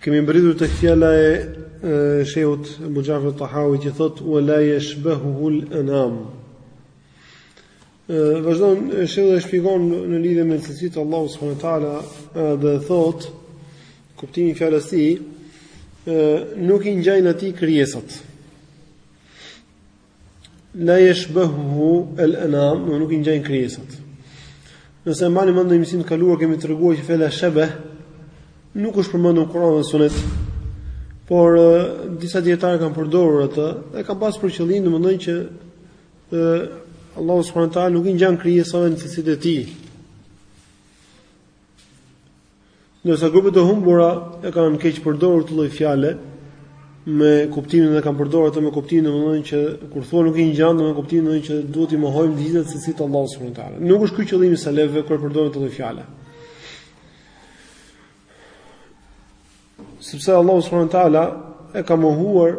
Kemi mbërritur tek fjala e shehut Abu Ja'far Tahawi që thot wa la yushbihuhu al-anam. Vazhdon shehu dhe shpjegon në lidhje me cilësitë e Allahut subhanahu wa taala dhe thot kuptimi i fjalës se nuk i ngjajnë atij krijesat. la yushbihuhu al-anam, dhe nuk i ngjajnë krijesat. Nëse mbani mend në mësimin e kaluar kemi treguar që fjala shebeh nuk është përmendur në Kur'an dhe Sunet, por disa dijetarë e kanë përdorur atë dhe kanë pas për qëllim domethënë që ë Allahu subhanahu wa taala nuk i ngjan krijesave në cilësitë e tij. Ndërsa grupet e humbura e kanë keqpërdorur këtë lloj fjale me kuptimin dhe kanë përdorur atë me kuptimin domethënë që kur thua nuk i ngjan domethënë kuptimin domethënë që duhet t'i mohojmë të gjitha cilësitë e Allahut subhanahu wa taala. Nuk është ky qëllimi i selefëve kur përdorin këtë lloj fjale. Sepse Allahu subhanahu wa taala e ka mohuar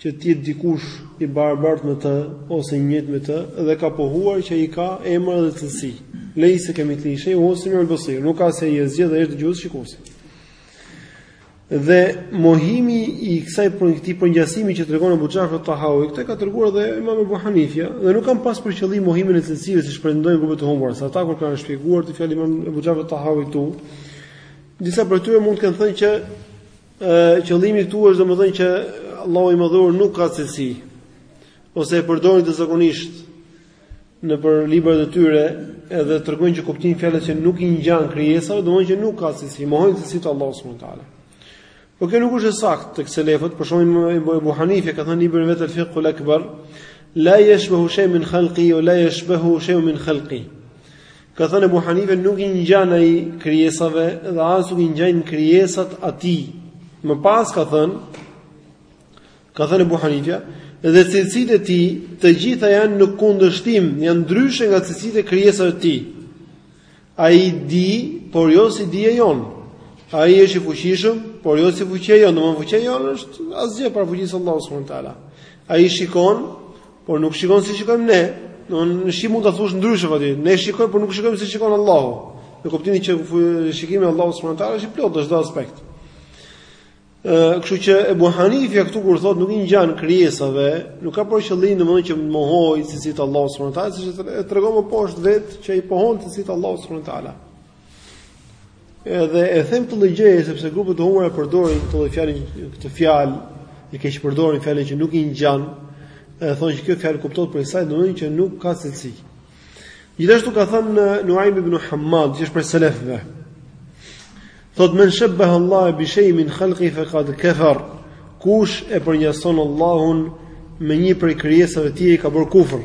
që të jetë dikush i barabartë me të ose i njëjtë me të dhe ka pohuar që ai ka emër dhe cilësi. Lejse kemithlihi shej, ue huve semiul besir, nuk ka si ai asgjë dhe është dëgjuesi shikuesi. Dhe mohimi i kësaj prej këtij përngjasimi që tregon Abu Ja'far Tahawi, këtë e ka treguar dhe imam Ebu Hanifja, dhe nuk kanë pas për qëllim mohimin e cilësive siç pretendojnë grupet e humbura, se ata kur kanë shpjeguar këtë fjalë imam Abu Ja'far Tahawit këtu, disa prej tyre mund të kenë thënë që Qëllimi këtu është domethënë që Allahu i Madhëruar nuk ka cilësi ose e përdorin këtë zakonisht nëpër librat e tyre edhe tregojnë që kuptimin e fjalës që nuk i ngjan krijesave, do të thonë që nuk ka cilësi, mohojnë cilësitë e Allahut subhanahu teala. Po kjo nuk është e saktë tek selefët, për shembull Imam Abu Hanife ka thënë libri i vet al-fiqh al-akbar, la yushbihu shayan min khalqihi wa la yushbihuhu shay min khalqihi. Ka thënë Abu Hanife nuk i ngjan ai krijesave dhe as nuk i ngjajnë krijesat atij. Më pas ka thënë ka thënë Abu Hanife dhe cilësitë e tij të gjitha janë në kundërshtim, janë ndryshe nga cilësitë e krijesave të tij. Ai di, por jo si dija jon. Ai është i fuqishëm, por jo si fuqia jon. Domthonë fuqia jon është asgjë para fuqisë së Allahut subhanahu wa taala. Ai shikon, Por nuk shikon si shikojmë ne. Domthonë në shqip mund ta thush ndryshe aty. Ne shikojmë, por nuk shikojmë si shikon Allahu. Në kuptimin që shikimi i Allahut subhanahu wa taala është i plotë në çdo aspekt. Ëh, kështu që Ebu Hanifja këtu kur thotë nuk i ngjan krijesave, nuk ka për qëllim domthonë që të mohojë cilësitë e Allahut subhanahu wa taala, siç e tregon më poshtë vetë që i pohon cilësitë e Allahut subhanahu wa taala. Edhe e them këtë gjë sepse grupet e humbura e përdorin këtë fjalë këtë fjalë e keqpërdorin fjalën që nuk i ngjan e thonë që kjo fjalë kuptohet për sa domethënë që nuk ka cilësi. Gjithashtu ka thënë Nuaim ibn Hammad, që është prej selefëve. Thot men shabbaha Allah bi shay'in min khalqihi faqad kafar. Kush e përngjason Allahun me një prej krijesave të tij ka bërë kufër.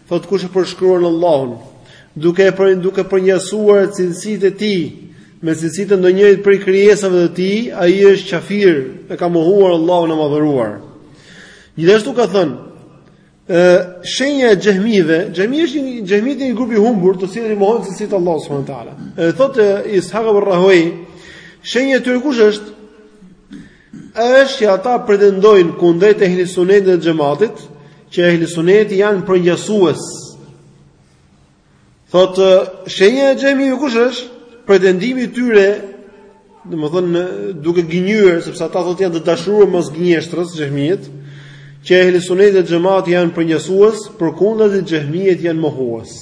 Thotë kush e përshkruan Allahun, duke e për, duke përngjasuar cilësitë e tij me cilësitë e ndonjërit prej krijesave të tij, ai është qafir, e ka mohuar Allahun e madhëruar. Gjithashtu ka thënë, ë shenja e xhehmive, xhehmitë, xhehmitë një grup i humbur, të cilët i mohojnë cilësitë e Allahut subhanahu teala. E thotë Ishaq ibn Rahowi, shenja e tyre kush është? është që ata pretendojnë kundrejt ehli sunetit dhe xhematit, që ehli suneti janë përngjasues. Thotë shenja e xhehmiut kush është? Pretendimi i tyre, domethënë duke gënjyer sepse ata thotë janë të dashuruar mbas gënjeshtrës xhehmitë, që ehli suneti dhe xhemati janë përngjasues, përkundrazi xhehmitë janë mohues.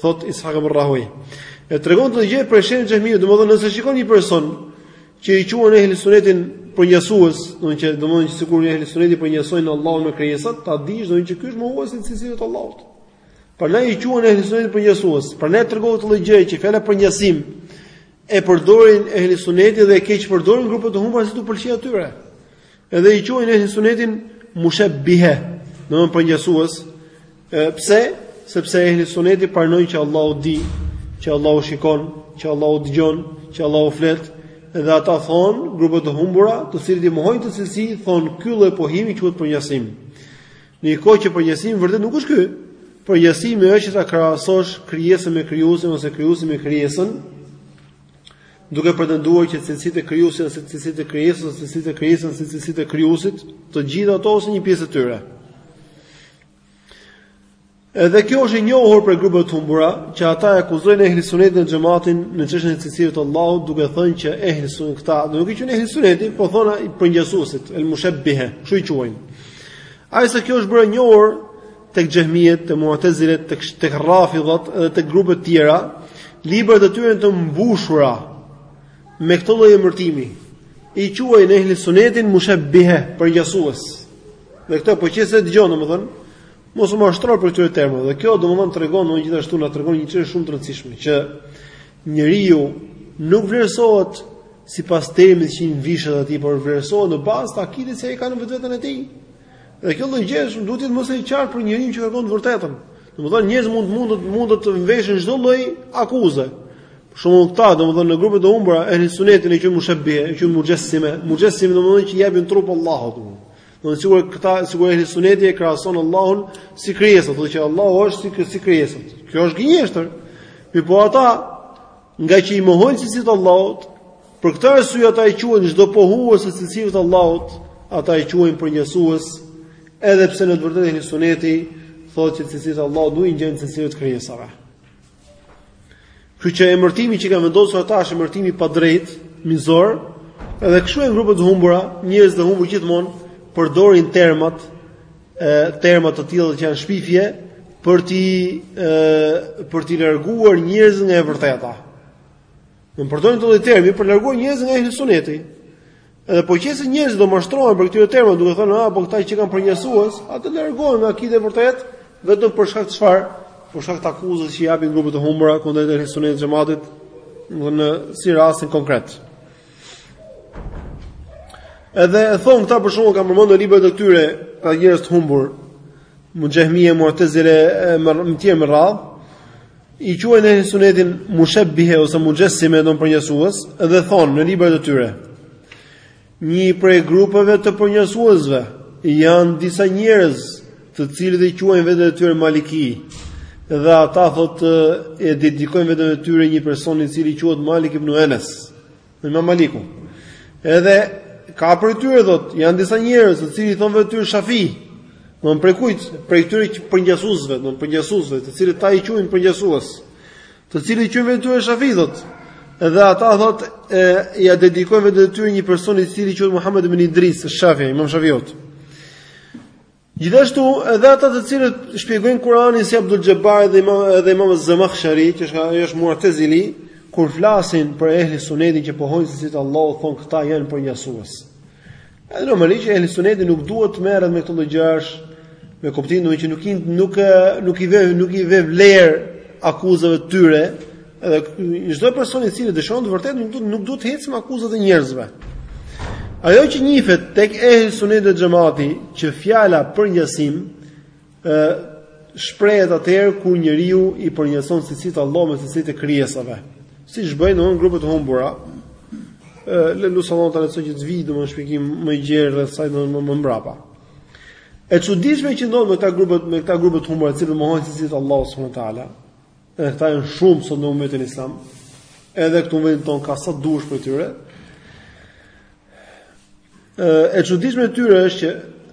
Thot Ishaq ibn Rahowi. E tregon këtë gjë për shenjë e xhehmiut, domethënë nëse shikon një person që i quan ehli sunetin përngjasues, domethënë që domethënë që sikur ehli suneti përngjasojnë Allahun me krijesat, ta dish domethënë që ky është mohues i cilësive të Allahut. Prandaj i quan ehli sunetin përngjasues. Prandaj tregon këtë gjë që fjala përngjasim e përdorin ehli suneti dhe e keqpërdorin grupet e humbura si t'u pëlqejë atyre. Edhe i quajnë ehli sunetin mushabbihe, domethënë përngjasues. Pse? Sepse ehli suneti pranojnë që Allahu di, që Allahu shikon, që Allahu dëgjon, që Allahu flet, dhe ata thon, grupet e humbura, të cilët i mohojnë këto cilësi, thon ky lloj pohimi quhet përngjasim. Në një kohë që përngjasimi i vërtetë nuk është ky. Përngjasimi është që ta krahasosh krijesën me krijuesin ose krijuesin me krijesën, duke pretenduar që cilësitë e krijuesit janë si cilësitë e krijesës ose cilësitë e krijesës janë si cilësitë e krijuesit, të gjitha ato ose një pjesë e tyre. Edhe kjo është e njohur prej grupeve të humbura, që ata e akuzojnë ehli sunetin e xhematin në çështjen e cilësive të Allahut, duke thënë që ehli sunet këta, do nuk i quajnë ehli sunetin, por thonë përngjasuesit, el mushabbihe, kështu i quajnë. E kjo është bërë e njohur tek xhehmitë, tek mu'tazilet, tek tek rafidhat dhe tek grupe të tjera, librat e tyre të mbushura me këtë lloj emërtimi. I quajnë ehli sunetin mushabbihe përngjasues. Dhe këtë po qe se dëgjon domethënë, mos u mashtro prej këtyre termave. Dhe kjo domethënë tregon edhe gjithashtu na tregon një çështje shumë të rëndësishme që njeriu nuk vlerësohet sipas termit që i vishet atij, por vlerësohet në bazë të akides që ai ka në vetveten e tij. Dhe kjo lloj gjëje duhet të jetë e qartë për njeriun që kërkon të vërtetën. Domethënë njerëzit mund mund të mund të veshin çdo lloj akuze. Për shembull këta, domethënë në grupet e humbura ehli sunetit i thonë mushebbihe, i thonë muxhesime, muxhesime domethënë që i japin trup Allahut. Domethënë sigurisht këta sigurisht ehli suneti e krahason Allahun si krijesë, thotë që Allahu është si si krijesë. Kjo është gënjeshtër. Mirëpo ata ngaqë i mohojnë cilësitë e Allahut, Për këtë arsye ata e quajnë çdo pohues të cilësive të Allahut, ata e quajnë përngjasues, edhe pse në të vërtetë ehli suneti thotë se cilësitë e Allahut nuk i ngjajnë cilësive të krijesave. Ky emërtimi që kanë vendosur ata është emërtim i padrejtë, mizor, edhe kështu janë grupe të humbura, njerëz të humbur gjithmonë përdorin termat e terma të tilla që janë shpifje për t'i për t'i larguar njerëzit nga e vërteta. E përdorin këto terma për t'i larguar njerëzit nga ehli suneti. Edhe po qe se njerëzit do mashtrohen prej këtyre termave, duke thënë, a, po këta qenkan përngjasues, atëherë largohen nga e vërteta, vetëm për shkak të çfarë, për shkak të akuzës që japin grupet e humbura, kundrejt ehli sunetit xhematit, në si rastin konkret. Edhe e thonë këta për shembull, kanë përmend në librat e këtyre, ka njerëz të humbur, xhehmije, mu'tezile, e të tjerë me radhë, I quajnë ehli sunetin mushebbihe ose muxhesime, domethënë përngjasues dhe thonë në librat e tyre. Një prej grupeve të përngjasuesve janë disa njerëz, të cilët e quajnë veten e tyre Maliki. Dhe ata thotë e dedikojnë veten e tyre një personi i cili quhet Malik ibn Enes. Imam Maliku. Edhe ka prej tyre thot, janë disa njerëz të cilët i thonë vetes së tyre Shafi. Domthon prej kujt? Prej këtyre përngjasuesve, domthon përngjasuesve, të cilët këta i quajnë përngjasues. Të cilët quajnë veten e tyre Shafi thot. Edhe ata thot ia dedikojnë veten e tyre një personi i cili quhet Muhammed ibn Idris, Shafi, Imam Shafiut. Gjithashtu, edhe ata të cilët shpjegojnë Kur'anin si Abdulxhebar dhe Imam dhe Imam Az-Zamakhshari, që është ajo është Mu'tazili, kur flasin për ehli sunetin që pohojnë cilësitë e Allahut thonë këta janë përngjasues. Edhe normalisht ehli suneti nuk duhet të merret me këto lloj gjërash me kuptimin domethënë që nuk i nuk nuk i vë nuk u vë vlerë akuzave të tyre, Edhe çdo person i cili dëshiron të vërtetën nuk duhet nuk duhet të ecë me akuzat e njerëzve. Ajo që njihet tek ehli suneti dhe xhamati që fjala përngjasim ë shprehet atëherë kur njeriu i përngjason cilësitë e Allahut me cilësitë e krijesave. Siç bëjnë domthon grupet e humbura. ë e lus Allahun ta lehtësojë që të vijë domthon shpjegim më i gjerë disi më më, më mbrapa. E çuditshmja që ndodh me këta grupe me këta grupe të humbura, të cilët mohojnë cilësitë e Allahut subhanahu wa taala. Edhe këta janë shumë sot në umetin islam. Edhe këtu në vendin tonë ka sa duhesh për tyre. E çuditshme e tyre është që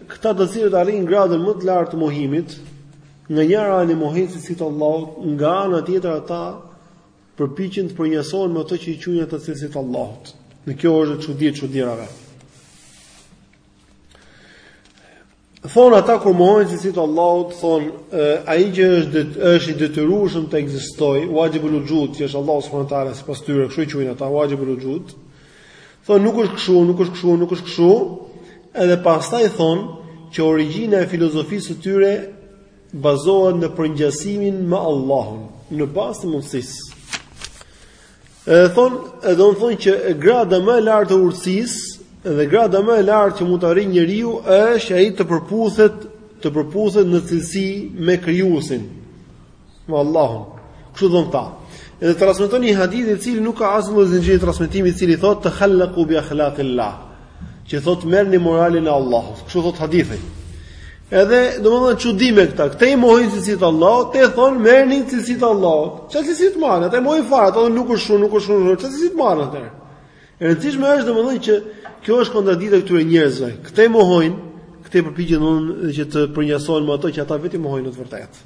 këta të cilët arrijnë gradën më të lartë të mohimit, nga njëra anë mohim cilësitë Allahut, nga ana tjetër ata përpiqen të përngjasohen me ato që i quajnë ata cilësitë Allahut. Në kjo është çudi e çudirave. Thonë ata kur mohojnë cilësitë e Allahut, thonë, ai që është det, është i detyrueshëm të ekzistojë, wajibul wujud, që është Allahu subhanahu wa taala sipas tyre, kështu i quajnë ata, wajibul wujud. Thonë nuk është kështu, nuk është kështu, nuk është kështu. Edhe pastaj thonë që origjina e filozofisë së tyre bazohet në përngjasimin me Allahun, në bazë të mundësisë. Edhe thonë, edhe thonë që grada më e lartë e urtësisë dhe grada më e lartë që mund të arrijë njeriu është që ai të përputhet, të përputhet në cilësi me krijuesin, me Allahun. Kështu thonë këta. Edhe transmetojnë një hadith i cili nuk ka asnjë zinxhir transmetimi i cili thotë tekhallaku bi akhlaqillah. që thotë merrni moralin e Allahut. Kështu thotë hadithi. Edhe domethënë çudi me këta. Këta i mohojnë cilësitë e Allahut, edhe thonë merrni cilësitë e Allahut. Çfarë cilësi të marrin? Ata i mohojnë fare, ata nuk është kështu, nuk është kështu. Çfarë cilësi të marrin atëherë? E rëndësishme është domethënë që kjo është kontradiktë e këtyre njerëzve. Këta i mohojnë, këta përpiqen domethënë që të përngjasohen me ato që ata vetë i mohojnë në të vërtetë.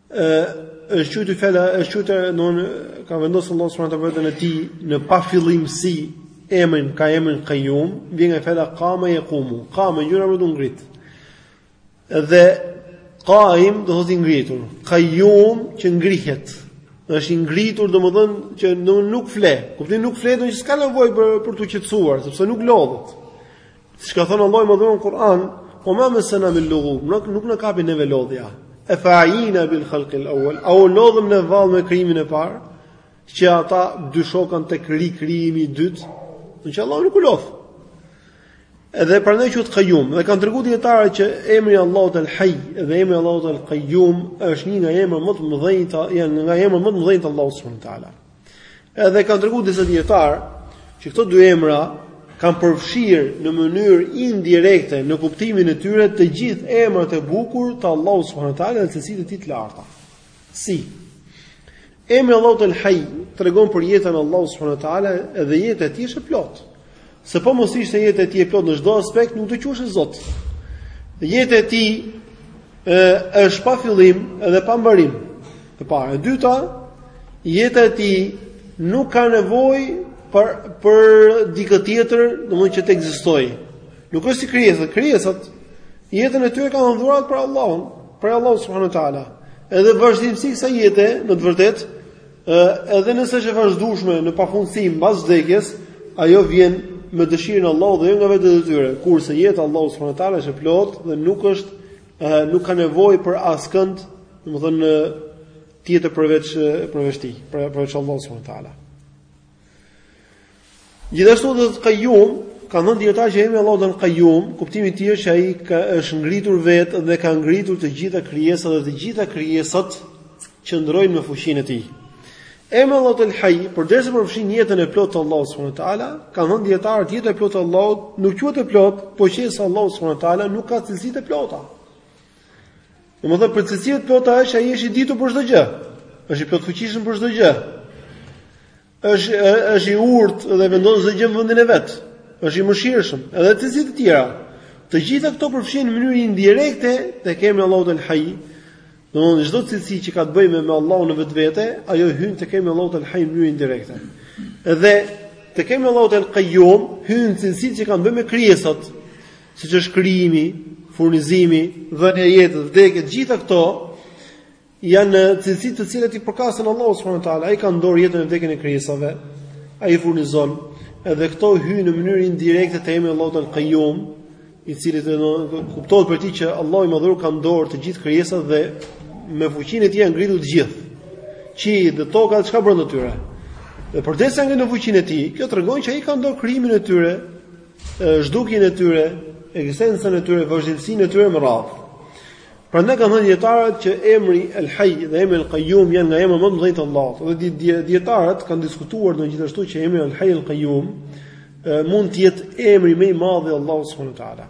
ë është qytë fjala është qytë don ka vendosur Allahu subhanahu wa taala veten e tij në pafillimsi emrin ka emrin Qayyum vjen nga fjala qama yaqumu qama gjëra për t'u ngrit dhe qaim do të thotë i ngritur Qayyum që ngrihet është i ngritur domethënë që nuk fle kuptimi nuk fle do të s'ka nevojë për për t'u qetësuar sepse nuk lodhet Siç ka thënë Allahu i madhëruar në Kur'an, wa ma messena min lughub, nuk nuk na kapi neve lodhja. Efe'ayina bil khalq al awwal, a u lodhëm ne vallë me krijimin e parë, që ata dyshokan tek rikrijimi i dytë, në që Allahu nuk u lodh. Edhe prandaj quhet Qayyum, dhe kanë treguar dijetarët që emri i Allahut El Hayy dhe emri i Allahut El Qayyum është një nga emrat më të mëdhenj, janë nga emrat më të mëdhenj të Allahut subhanahu wa taala. Edhe kanë treguar disa dijetarë që këto dy emra kanë përfshirë në mënyrë indirekte në kuptimin e tyre të gjithë emrat e bukur të Allahut subhanahu wa taala dhe cilësitë e tij të larta. Si emri i Allahut El Hayy tregon për jetën e Allahut subhanahu wa taala dhe jeta e tij është e plotë. Se po mos ishte jeta e tij e plotë në çdo aspekt, nuk do quhej Zot. Jeta e tij është pa fillim dhe pa mbarim. E para, e dyta, jeta e tij nuk ka nevojë për dikë tjetër, domethënë që të ekzistojë. Nuk është si krijesat, krijesat jetën e tyre e kanë dhuratë prej Allahut, prej Allahut subhanuhu teala. Edhe vazhdimësia e kësaj jete, në të vërtetë, Edhe nëse është e vazhdueshme në pafundësi mbas vdekjes, ajo vjen me dëshirën e Allahut dhe jo nga vetja e tyre, kurse jeta e Allahut subhanahu wa taala është e plotë dhe nuk është ë nuk ka nevojë për askënd, domethënë tjetër përveç përveç tij, përveç Allahut subhanahu wa taala. Gjithashtu el Qayyum, kanë thënë dijetarët që emri i Allahut el Qayyum, kuptimi i tij është ai që është ngritur vetë dhe ka ngritur të gjitha krijesat dhe të gjitha krijesat qëndrojnë me fuqinë e tij. Emri i Allahut El Hayy, përderisa përfshin jetën e plotë të Allahut subhanahu wa taala, kanë thënë dijetarët jeta e plotë e Allahut nuk quhet e plotë, po qe se Allahu subhanahu wa taala nuk ka cilësi të plota. Domethënë për cilësitë e plota është ai është i ditur për çdo gjë. Është i plotfuqishëm për çdo gjë. Është është i urtë dhe vendos çdo gjë në vendin e vet. Është i mëshirshëm, edhe cilësi të tjera. Të gjitha këto përfshihen në mënyrë indirekte tek emri i Allahut el Hayy. Domethënë çdo cilësi që ka të bëjë me Allahun në vetvete, ajo hyn tek emri i Allahut el Hayy në mënyrë indirekte. Dhe tek emri i Allahut el Qayyum hyjnë cilësitë që kanë të bëjë me krijesat. siç është krijimi, furnizimi, dhënia e jetës, vdekja, të gjitha këto janë cilësi të cilat i përkasin Allahut subhanahu wa taala. Ai ka në dorë jetën e vdekjen e krijesave. Ai furnizon edhe këto hyjnë në mënyrë indirekte te emri i Allahut al Qayyum, i cili kuptohet prej tij që Allahu i Madhëruar ka në dorë të gjithë krijesat dhe me fuqinë e tij janë ngritur të gjithë. Qielli dhe toka, çka ka mes tyre. Dhe përderisa janë në fuqinë e tij, kjo tregon që ai ka në dorë krijimin e tyre, zhdukjen e tyre, ekzistencën e tyre, vazhdimësinë e tyre më radhë. Prandaj kanë thënë dijetarët që emri El Hayy dhe emri El Qayyum janë nga emrat më të mëdhenj të Allahut. Dhe dijetarët kanë diskutuar po gjithashtu që emri El Hayy El Qayyum mund të jetë emri më i madh i Allahut subhanahu wa taala.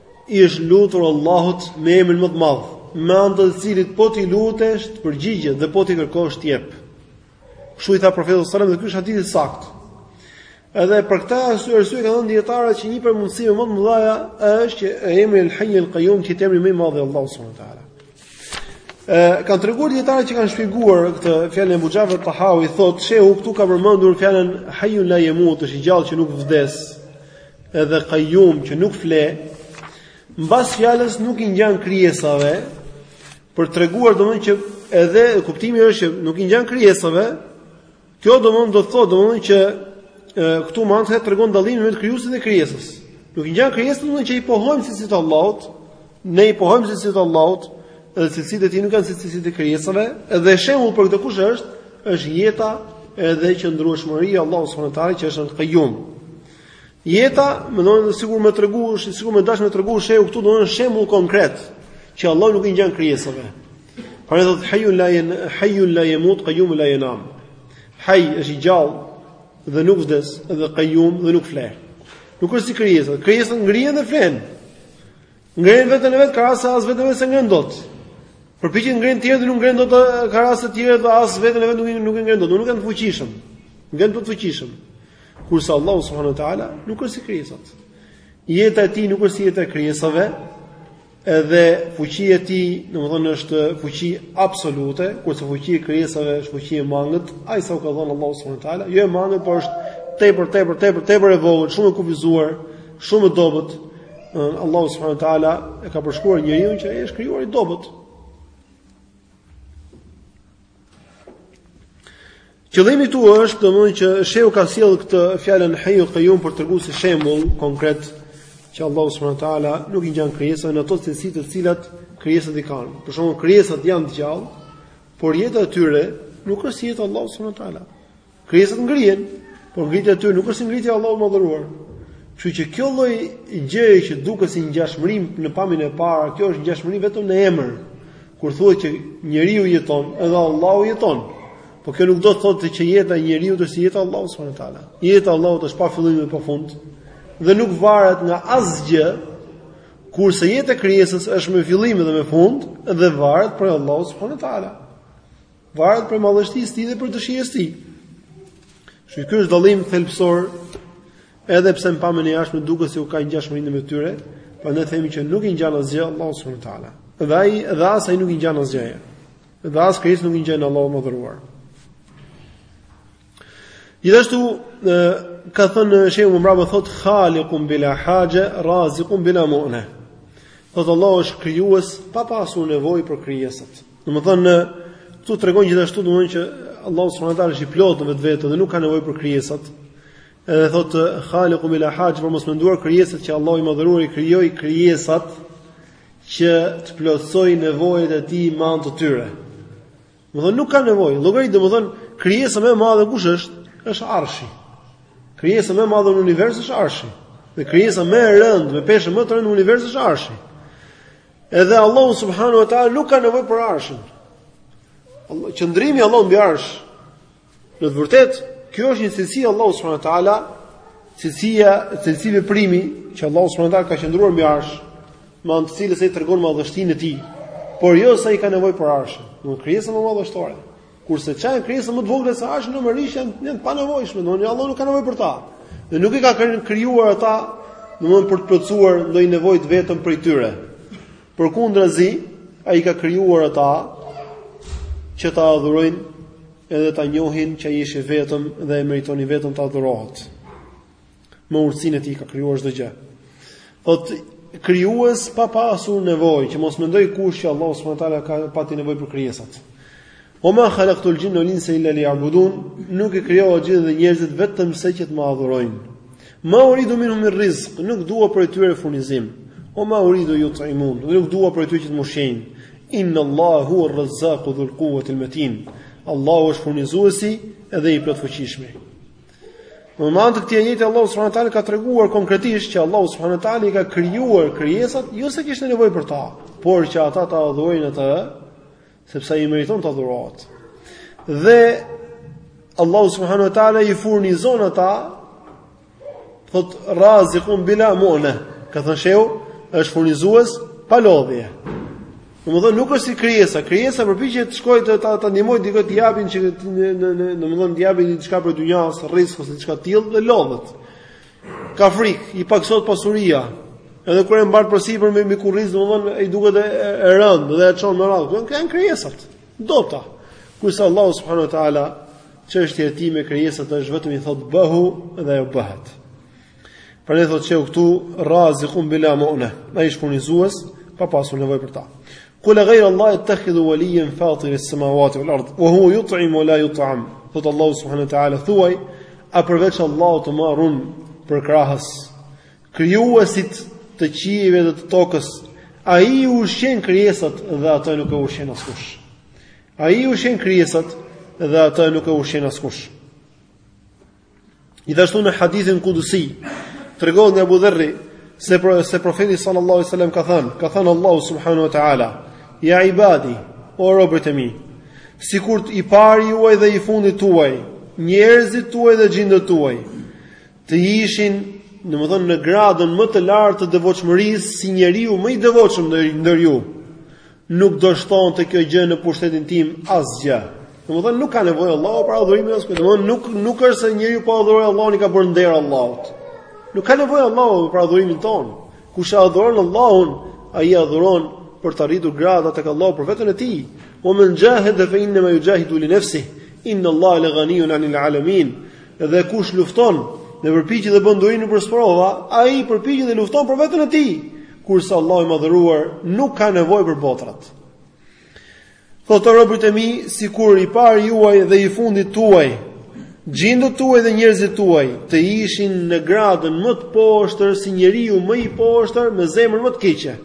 I është lutur Allahut me emrin më të madh, me anë të cilit po t'i lutesh, të përgjigjet dhe po t'i kërkosh të jep. Kështu i tha profeti sallallahu alajhi wasallam dhe ky është hadith i saktë. Edhe për këtë arsye arsye kanë thënë dijetarët që një prej mundësive më të mëdha është që emri El Hayy El Qayyum të jetë emri më i madh i Allahut subhanahu wa taala. Ë kanë treguar dijetarët që kanë shpjeguar këtë fjalën e Ebu Xhafer Tahawi, thotë shehu këtu ka përmendur fjalën Hayyun la yamut, është i gjallë që nuk vdes, edhe Qayyum që nuk fle. Mbas fjalës nuk i ngjan krijesave për të treguar domethënë që edhe kuptimi është që nuk i ngjan krijesave, Kjo domethon do të thotë domethon që e, këtu mbrapa tregon dallimin mes krijuesit dhe krijesës. Nuk i ngjan krijesës domethon që i pohojmë cilësitë e Allahut, ne i pohojmë cilësitë e Allahut, edhe cilësitë e tij nuk janë cilësitë e krijesave, edhe shembull për këtë kush është, është jeta edhe qëndrueshmëria e Allahut subhanahu wa taala që është al-Qayyum. Jeta, domethon sikur me tregu, sikur me dashtë me tregu shehu këtu domethon shembull konkret që Allahu nuk i ngjan krijesave. Pra thot hayyun la yen hayyun la yamut qayyumun la yanam. Hay është i gjallë dhe nuk vdes dhe qayyum dhe nuk fle. Nuk është si krijesat. Krijesat ngrihen dhe flen. Ngrihen veten e vet ka as as veten s'e ngren dot. Përpiqet ngren të tjerë dhe nuk ngren dot ka as të tjerë dhe as veten e vet nuk nuk ngren dot. Nuk janë të fuqishëm. Ngren dot të fuqishëm. Kurse Allahu subhanahu wa taala nuk është si krijesat. Jeta e tij nuk është si jeta e krijesave. Edhe fuqia e tij, domethënë është fuqi absolute, kurse fuqia e krijesave është fuqi e mangët, aq sa u ka dhënë Allahu subhanahu wa taala, jo e mangët, por është tepër tepër tepër tepër e vogël, shumë e kufizuar, shumë e dobët. Allahu subhanahu wa taala e ka përshkruar njeriun që ai është krijuar i dobët. Qëllimi ktu është domethon që shehu ka sjell këtë fjalën hayyul qayyum për të tregu si shembull konkret që Allahu subhanahu wa taala nuk i ngjan krijesave në ato cilësi të cilat krijesat i kanë. Për shembull krijesat janë të gjallë, por jeta e tyre nuk është si jeta e Allahut subhanahu wa taala. Krijesat ngrihen, por ngritja e tyre nuk është si ngritja e Allahut të madhëruar. Kështu që kjo lloj gjëje që duket si ngjashmëri në pamjen e parë, kjo është ngjashmëri vetëm në emër. Kur thuhet që njeriu jeton, edhe Allahu jeton. Po kjo nuk do të thotë që jeta e njeriut është si jeta e Allahut subhanahu wa taala. Jeta e Allahut është pa fillim dhe pa fund dhe nuk varet nga asgjë, kurse jeta e krijesës është me fillim dhe me fund dhe varet prej Allahut subhanahu wa taala. Varet prej madhështisë së tij dhe prej dëshirës së tij. Që ky është dallim thelbësor edhe pse në pamjen e jashtme duket sikur ka ngjashmëri ndër tyre, prandaj themi që nuk i ngjan asgjë Allahut subhanahu wa taala. Dhe ai dhe as ai nuk i ngjan asgjë. Dhe as krijesës nuk i ngjan Allahu i madhëruar. Gjithashtu ka thënë Shehu më mbrapa thot Khaliqun bila haja, Raziqun bila mu'na. Thot Allahu është krijues pa pasur nevojë për krijesat. Domethënë këtu tregon gjithashtu domethënë që Allahu subhanahu wa taala është i plotë në vetvete dhe nuk ka nevojë për krijesat. Edhe thot Khaliqun bila haja, për mos menduar krijesat që Allahu i madhëruar i krijoi krijesat që të plotësojë nevojat e tij me anë të tyre. Domethonë nuk ka nevojë. Llogarit domethonë krijesa më e madhe kush është? Është Arshi. Krijesa më e madhe në univers është Arshi. Dhe krijesa më e rëndë, me peshë më të rëndë në univers është Arshi. Edhe Allahu subhanahu wa taala nuk ka nevojë për Arshin. Qëndrimi i Allahut mbi Arsh Në të vërtetë, kjo është një cilësi e Allahut subhanahu wa taala, cilësi veprimi që Allahu subhanahu wa taala ka qëndruar mbi arsh, me anë të cilës ai tregon madhështinë e tij, por jo se ai ka nevojë për arshin, krijesa më madhështore. Kurse çka janë krijesa më të vogla se arshi normalisht janë të panevojshme, domthonë Allahu nuk ka nevojë për ta. Dhe nuk i ka krijuar ata, domthonë për të plotësuar ndonjë nevojë të veten prej tyre. Përkundrazi, ai ka krijuar ata që ta adhurojnë edhe ta njohin që ai është i vetëm dhe e meriton i vetëm të adhurohet. Me urtësinë e tij ka krijuar çdo gjë. Thot krijues pa pasur nevojë, që mos mendoj kush që Allahu subhanahu wa taala ka patur nevojë për krijesat. O ma khalaqtul jinna wal insa illa liya'budun, nuk e krijova xhinët dhe njerëzit vetëm se që të më adhurojnë. Ma uridu minhum min rizq, nuk dua prej tyre furnizim. O ma uridu yut'imun, dhe nuk dua prej tyre që të më ushqejnë. Inna Allahu huwa ar-razzaqu dhul quwwati al-matin. Allahu është furnizuesi edhe i plotfuqishmi. Me anë të këtij ajeti Allahu subhanahu wa taala ka treguar konkretisht që Allahu subhanahu wa taala i ka krijuar krijesat jo se kishte nevojë për ta, por që ata ta adhurojnë atë sepse ai meriton të adhurohet. Dhe Allahu subhanahu wa taala i furnizon ata thot raziqun bila mu'na. Ka thënë shehu, është furnizues pa lodhje. Domethënë nuk është si krijesa, krijesa përpiqet të shkojë të ta, ta ndihmojë dikë t'i japë që në në në domethënë t'i japë diçka prej dynjas, rrizk ose diçka të tillë dhe lodhet. Ka frikë, i pakësohet pasuria. Edhe kur e mbart përsipër mbi kurriz, domthonë i duket e rëndë dhe e çon në radhë. Këto janë krijesat e dobëta. Kurse Allahu subhanahu wa taala çështja e tij me krijesat është vetëm i thot bëhu dhe ajo bëhet. Prandaj thot shehu këtu razikun bila mu'na. Ai është furnizues pa pasur nevojë për ta. Kul ghayra Allah ittakhidhu waliyan fatir as-samawati wal ard wa huwa yut'im wa la yut'am. Thot Allahu subhanahu wa ta'ala thuaj a përveç Allahut të marr unë përkrahës krijuesit të qiejve dhe të tokës. Ai i ushqen krijesat dhe ata nuk e ushqen askush. Gjithashtu në hadithin kudsi, tregohet nga Ebu Dherri, se, pro, se profeti sallallahu alaihi wasallam ka thënë, ka thënë Allahu subhanahu wa taala, "Ya ibadi, o robërit e mi, sikur i pari juaj dhe i fundit juaj, njerëzit tuaj dhe xhindët tuaj, të ishin, domethënë në gradën më të lartë të devotshmërisë si njeriu më i devotshëm ndër ju, Nuk do shtonte kjo gjë në pushtetin tim asgjë. Domethënë nuk ka nevojë Allahu për adhurimin e askujt. Domethënë nuk nuk është se njeriu po adhuroi Allahun dhe i ka bërë nder Allahut. Nuk ka nevojë Allahu për adhurimin tonë. Kush e adhuron Allahun, ai e adhuron për të rritur gradat tek Allahu për veten e tij. Wa man jahada fa inna ma yujahidu li nafsi. Inna Allah la ghaniyun 'anil 'alamin. Dhe kush lufton, dhe përpiqet dhe bën durim për sprova, ai përpiqet dhe lufton për veten e tij. kurse Allahu i Madhëruar nuk ka nevojë për botrat. Thotë o robërit e mi, sikur i pari juaj dhe i fundit juaj, xhindët tuaj dhe njerëzit tuaj të ishin në gradën më të poshtër si njeriu më i poshtër me zemrën më të keqe,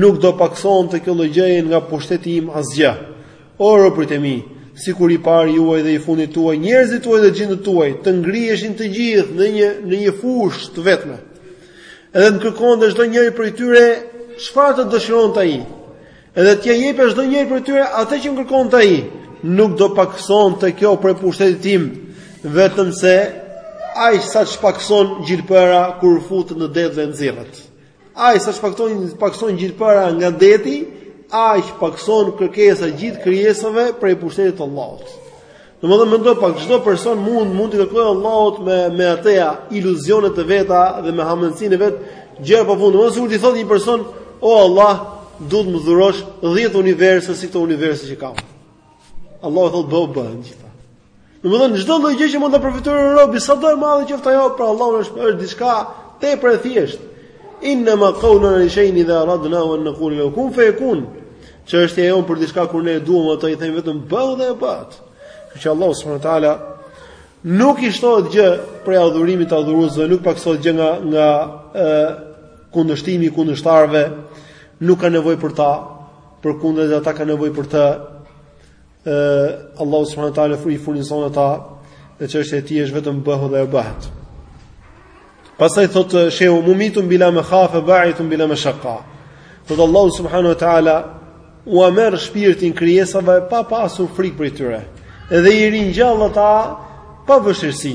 nuk do pakësonte kjo lloj gjëje nga pushteti im asgjë. O robërit e mi, sikur i pari juaj dhe i fundit juaj, njerëzit tuaj dhe xhindët tuaj të ngriheshin të gjithë në një në një fushë të vetme. Edhe të më kërkonte çdo njëri prej tyre çfarë të dëshironte ai. Edhe t'ia jepja çdo njëri prej tyre atë që më kërkonte ai. Nuk do pakësonte kjo prej pushtetit tim, vetëm se aq sa ç'pakëson gjilpëra kur futet në det dhe nxirret. Aq sa ç'pakëson pakëson gjilpëra nga deti, aq pakëson kërkesa e gjithë krijesave prej pushtetit të Allahut. Domethënë mendo pak çdo person mund mund t'i kërkojë Allahut me me ato iluzione të veta dhe me hamendësinë e vet gjë pa fund. Ose kur t'i thotë një person, "O oh Allah, dua të më dhurosh 10 universe si këto universe që ka." Allahu thotë, "Bëhu, bëhen të gjitha." Domethënë çdo lloj gjë që mund ta përfytyrojë robi, sado e madhe qoftë ajo, për Allahun është është diçka tepër e thjeshtë. Inna ma qawluna li shay'in idha aradnahu an naqula lahu kun fayakun. Çështja jonë për diçka kur ne e duam atë i themi vetëm bëhu dhe ajo bëhet. Kështu që Allahu subhanahu wa taala nuk i shtohet gjë prej adhurimit të adhuruesve, nuk pakësohet gjë nga nga ë kundërshtimi i kundërshtarëve, nuk ka nevojë për ta, përkundrazi ata kanë nevojë për të. ë Allahu subhanahu wa taala i furnizon ata dhe çështja e tij është vetëm bëhu dhe ajo bëhet. Pastaj thotë shehu mumitun bila makhafa ba'ithun bila mashaqqa. Thotë Allahu subhanahu wa taala ua merr shpirtin krijesave pa pasur frikë prej tyre. Edhe i ringjall ata pa vështirësi.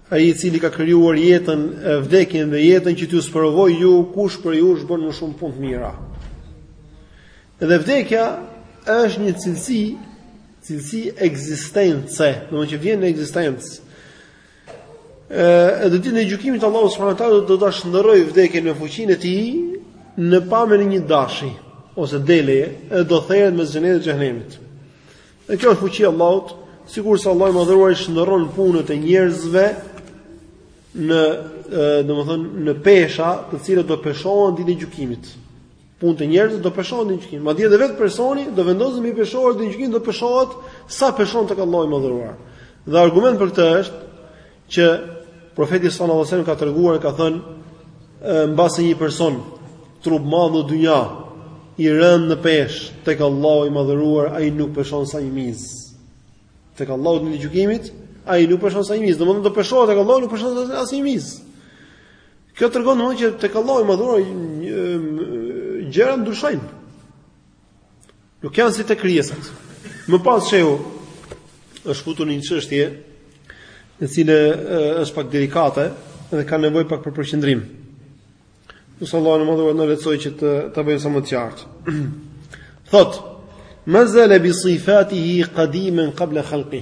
Ai i cili ka krijuar jetën, vdekjen dhe jetën që t'ju sprovojë ju kush prej jush bën më shumë punë të mira. Dhe vdekja është një cilësi, cilësi ekzistence, domethënë që vjen në ekzistencë. Edhe ditën e gjykimit Allahu subhanahu wa taala do ta shndërrojë vdekjen me fuqinë e tij në pamjen e një dashi ose deleje, dhe do theret mes xhenetit e xhehenemit. Dhe kjo është fuqia e Allahut, sikurse Allahu i Madhëruar i shndërron punët e njerëzve në, domethënë, në pesha, të cilat do peshohen ditën e gjykimit. Punët e njerëzve do peshohen ditën e gjykimit. Madje edhe vetë personi do vendoset me u peshuar ditën e gjykimit, do peshohet sa peshon tek Allahu i Madhëruar. Dhe argument për këtë është Që profeti sallallahu alajhi wasallam ka treguar ka thënë mbase një person trupmadh në dynja i rëndë në peshë tek Allahu i madhëruar ai nuk peshon sa një mizë. Tek Allahu në ditën e gjykimit ai nuk peshon sa një mizë, domethënë do peshohet tek Allahu nuk peshon as një mizë. Kjo tregon domethënë që tek Allahu i madhëruar gjërat ndryshojnë. Nuk janë si te krijesat. Më pas shehu është futur në një çështje e cila është pak delikate dhe ka nevojë pak për përqendrim. Lusim Allahun e madh të na lehtësojë që ta, ta bëjmë sa më të qartë. Thotë, Ma zale bi sifatihi qadimen qabla khalqi.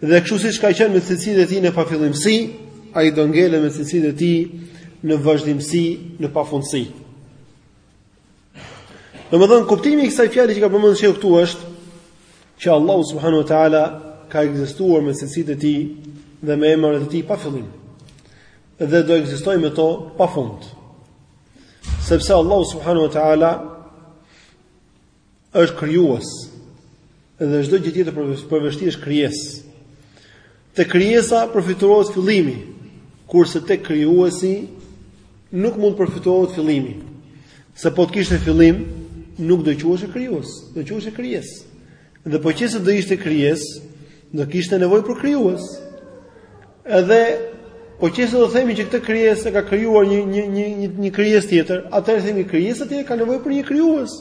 Dhe kështu siç ka qenë me cilësitë e tij në pafillimësi, ai do ngelet me cilësitë e tij në vazhdimësi, në pafundësi. Domethënë kuptimi i kësaj fjale që ka përmendur shehu këtu është që Allahu subhanahu wa taala ka ekzistuar me cilësitë e tij dhe me emrat e tij pa fillim. Dhe do ekzistojë me to pa fund. Sepse Allahu subhanahu wa taala është krijues. Dhe çdo gjë tjetër përveç tij është krijesë. Te krijesa përfytyrohet fillimi, kurse te krijuesi nuk mund të përfytyrohet fillimi. Se po të kishte fillim, nuk do quheshte krijues, do quheshte krijesë. Dhe po qe se do ishte krijesë, do kishte nevojë për krijues. Edhe po qe se do themi që këtë krijesë e ka krijuar një një një një, një krijesë tjetër, atëherë themi krijesa tjetër ka nevojë për një krijues.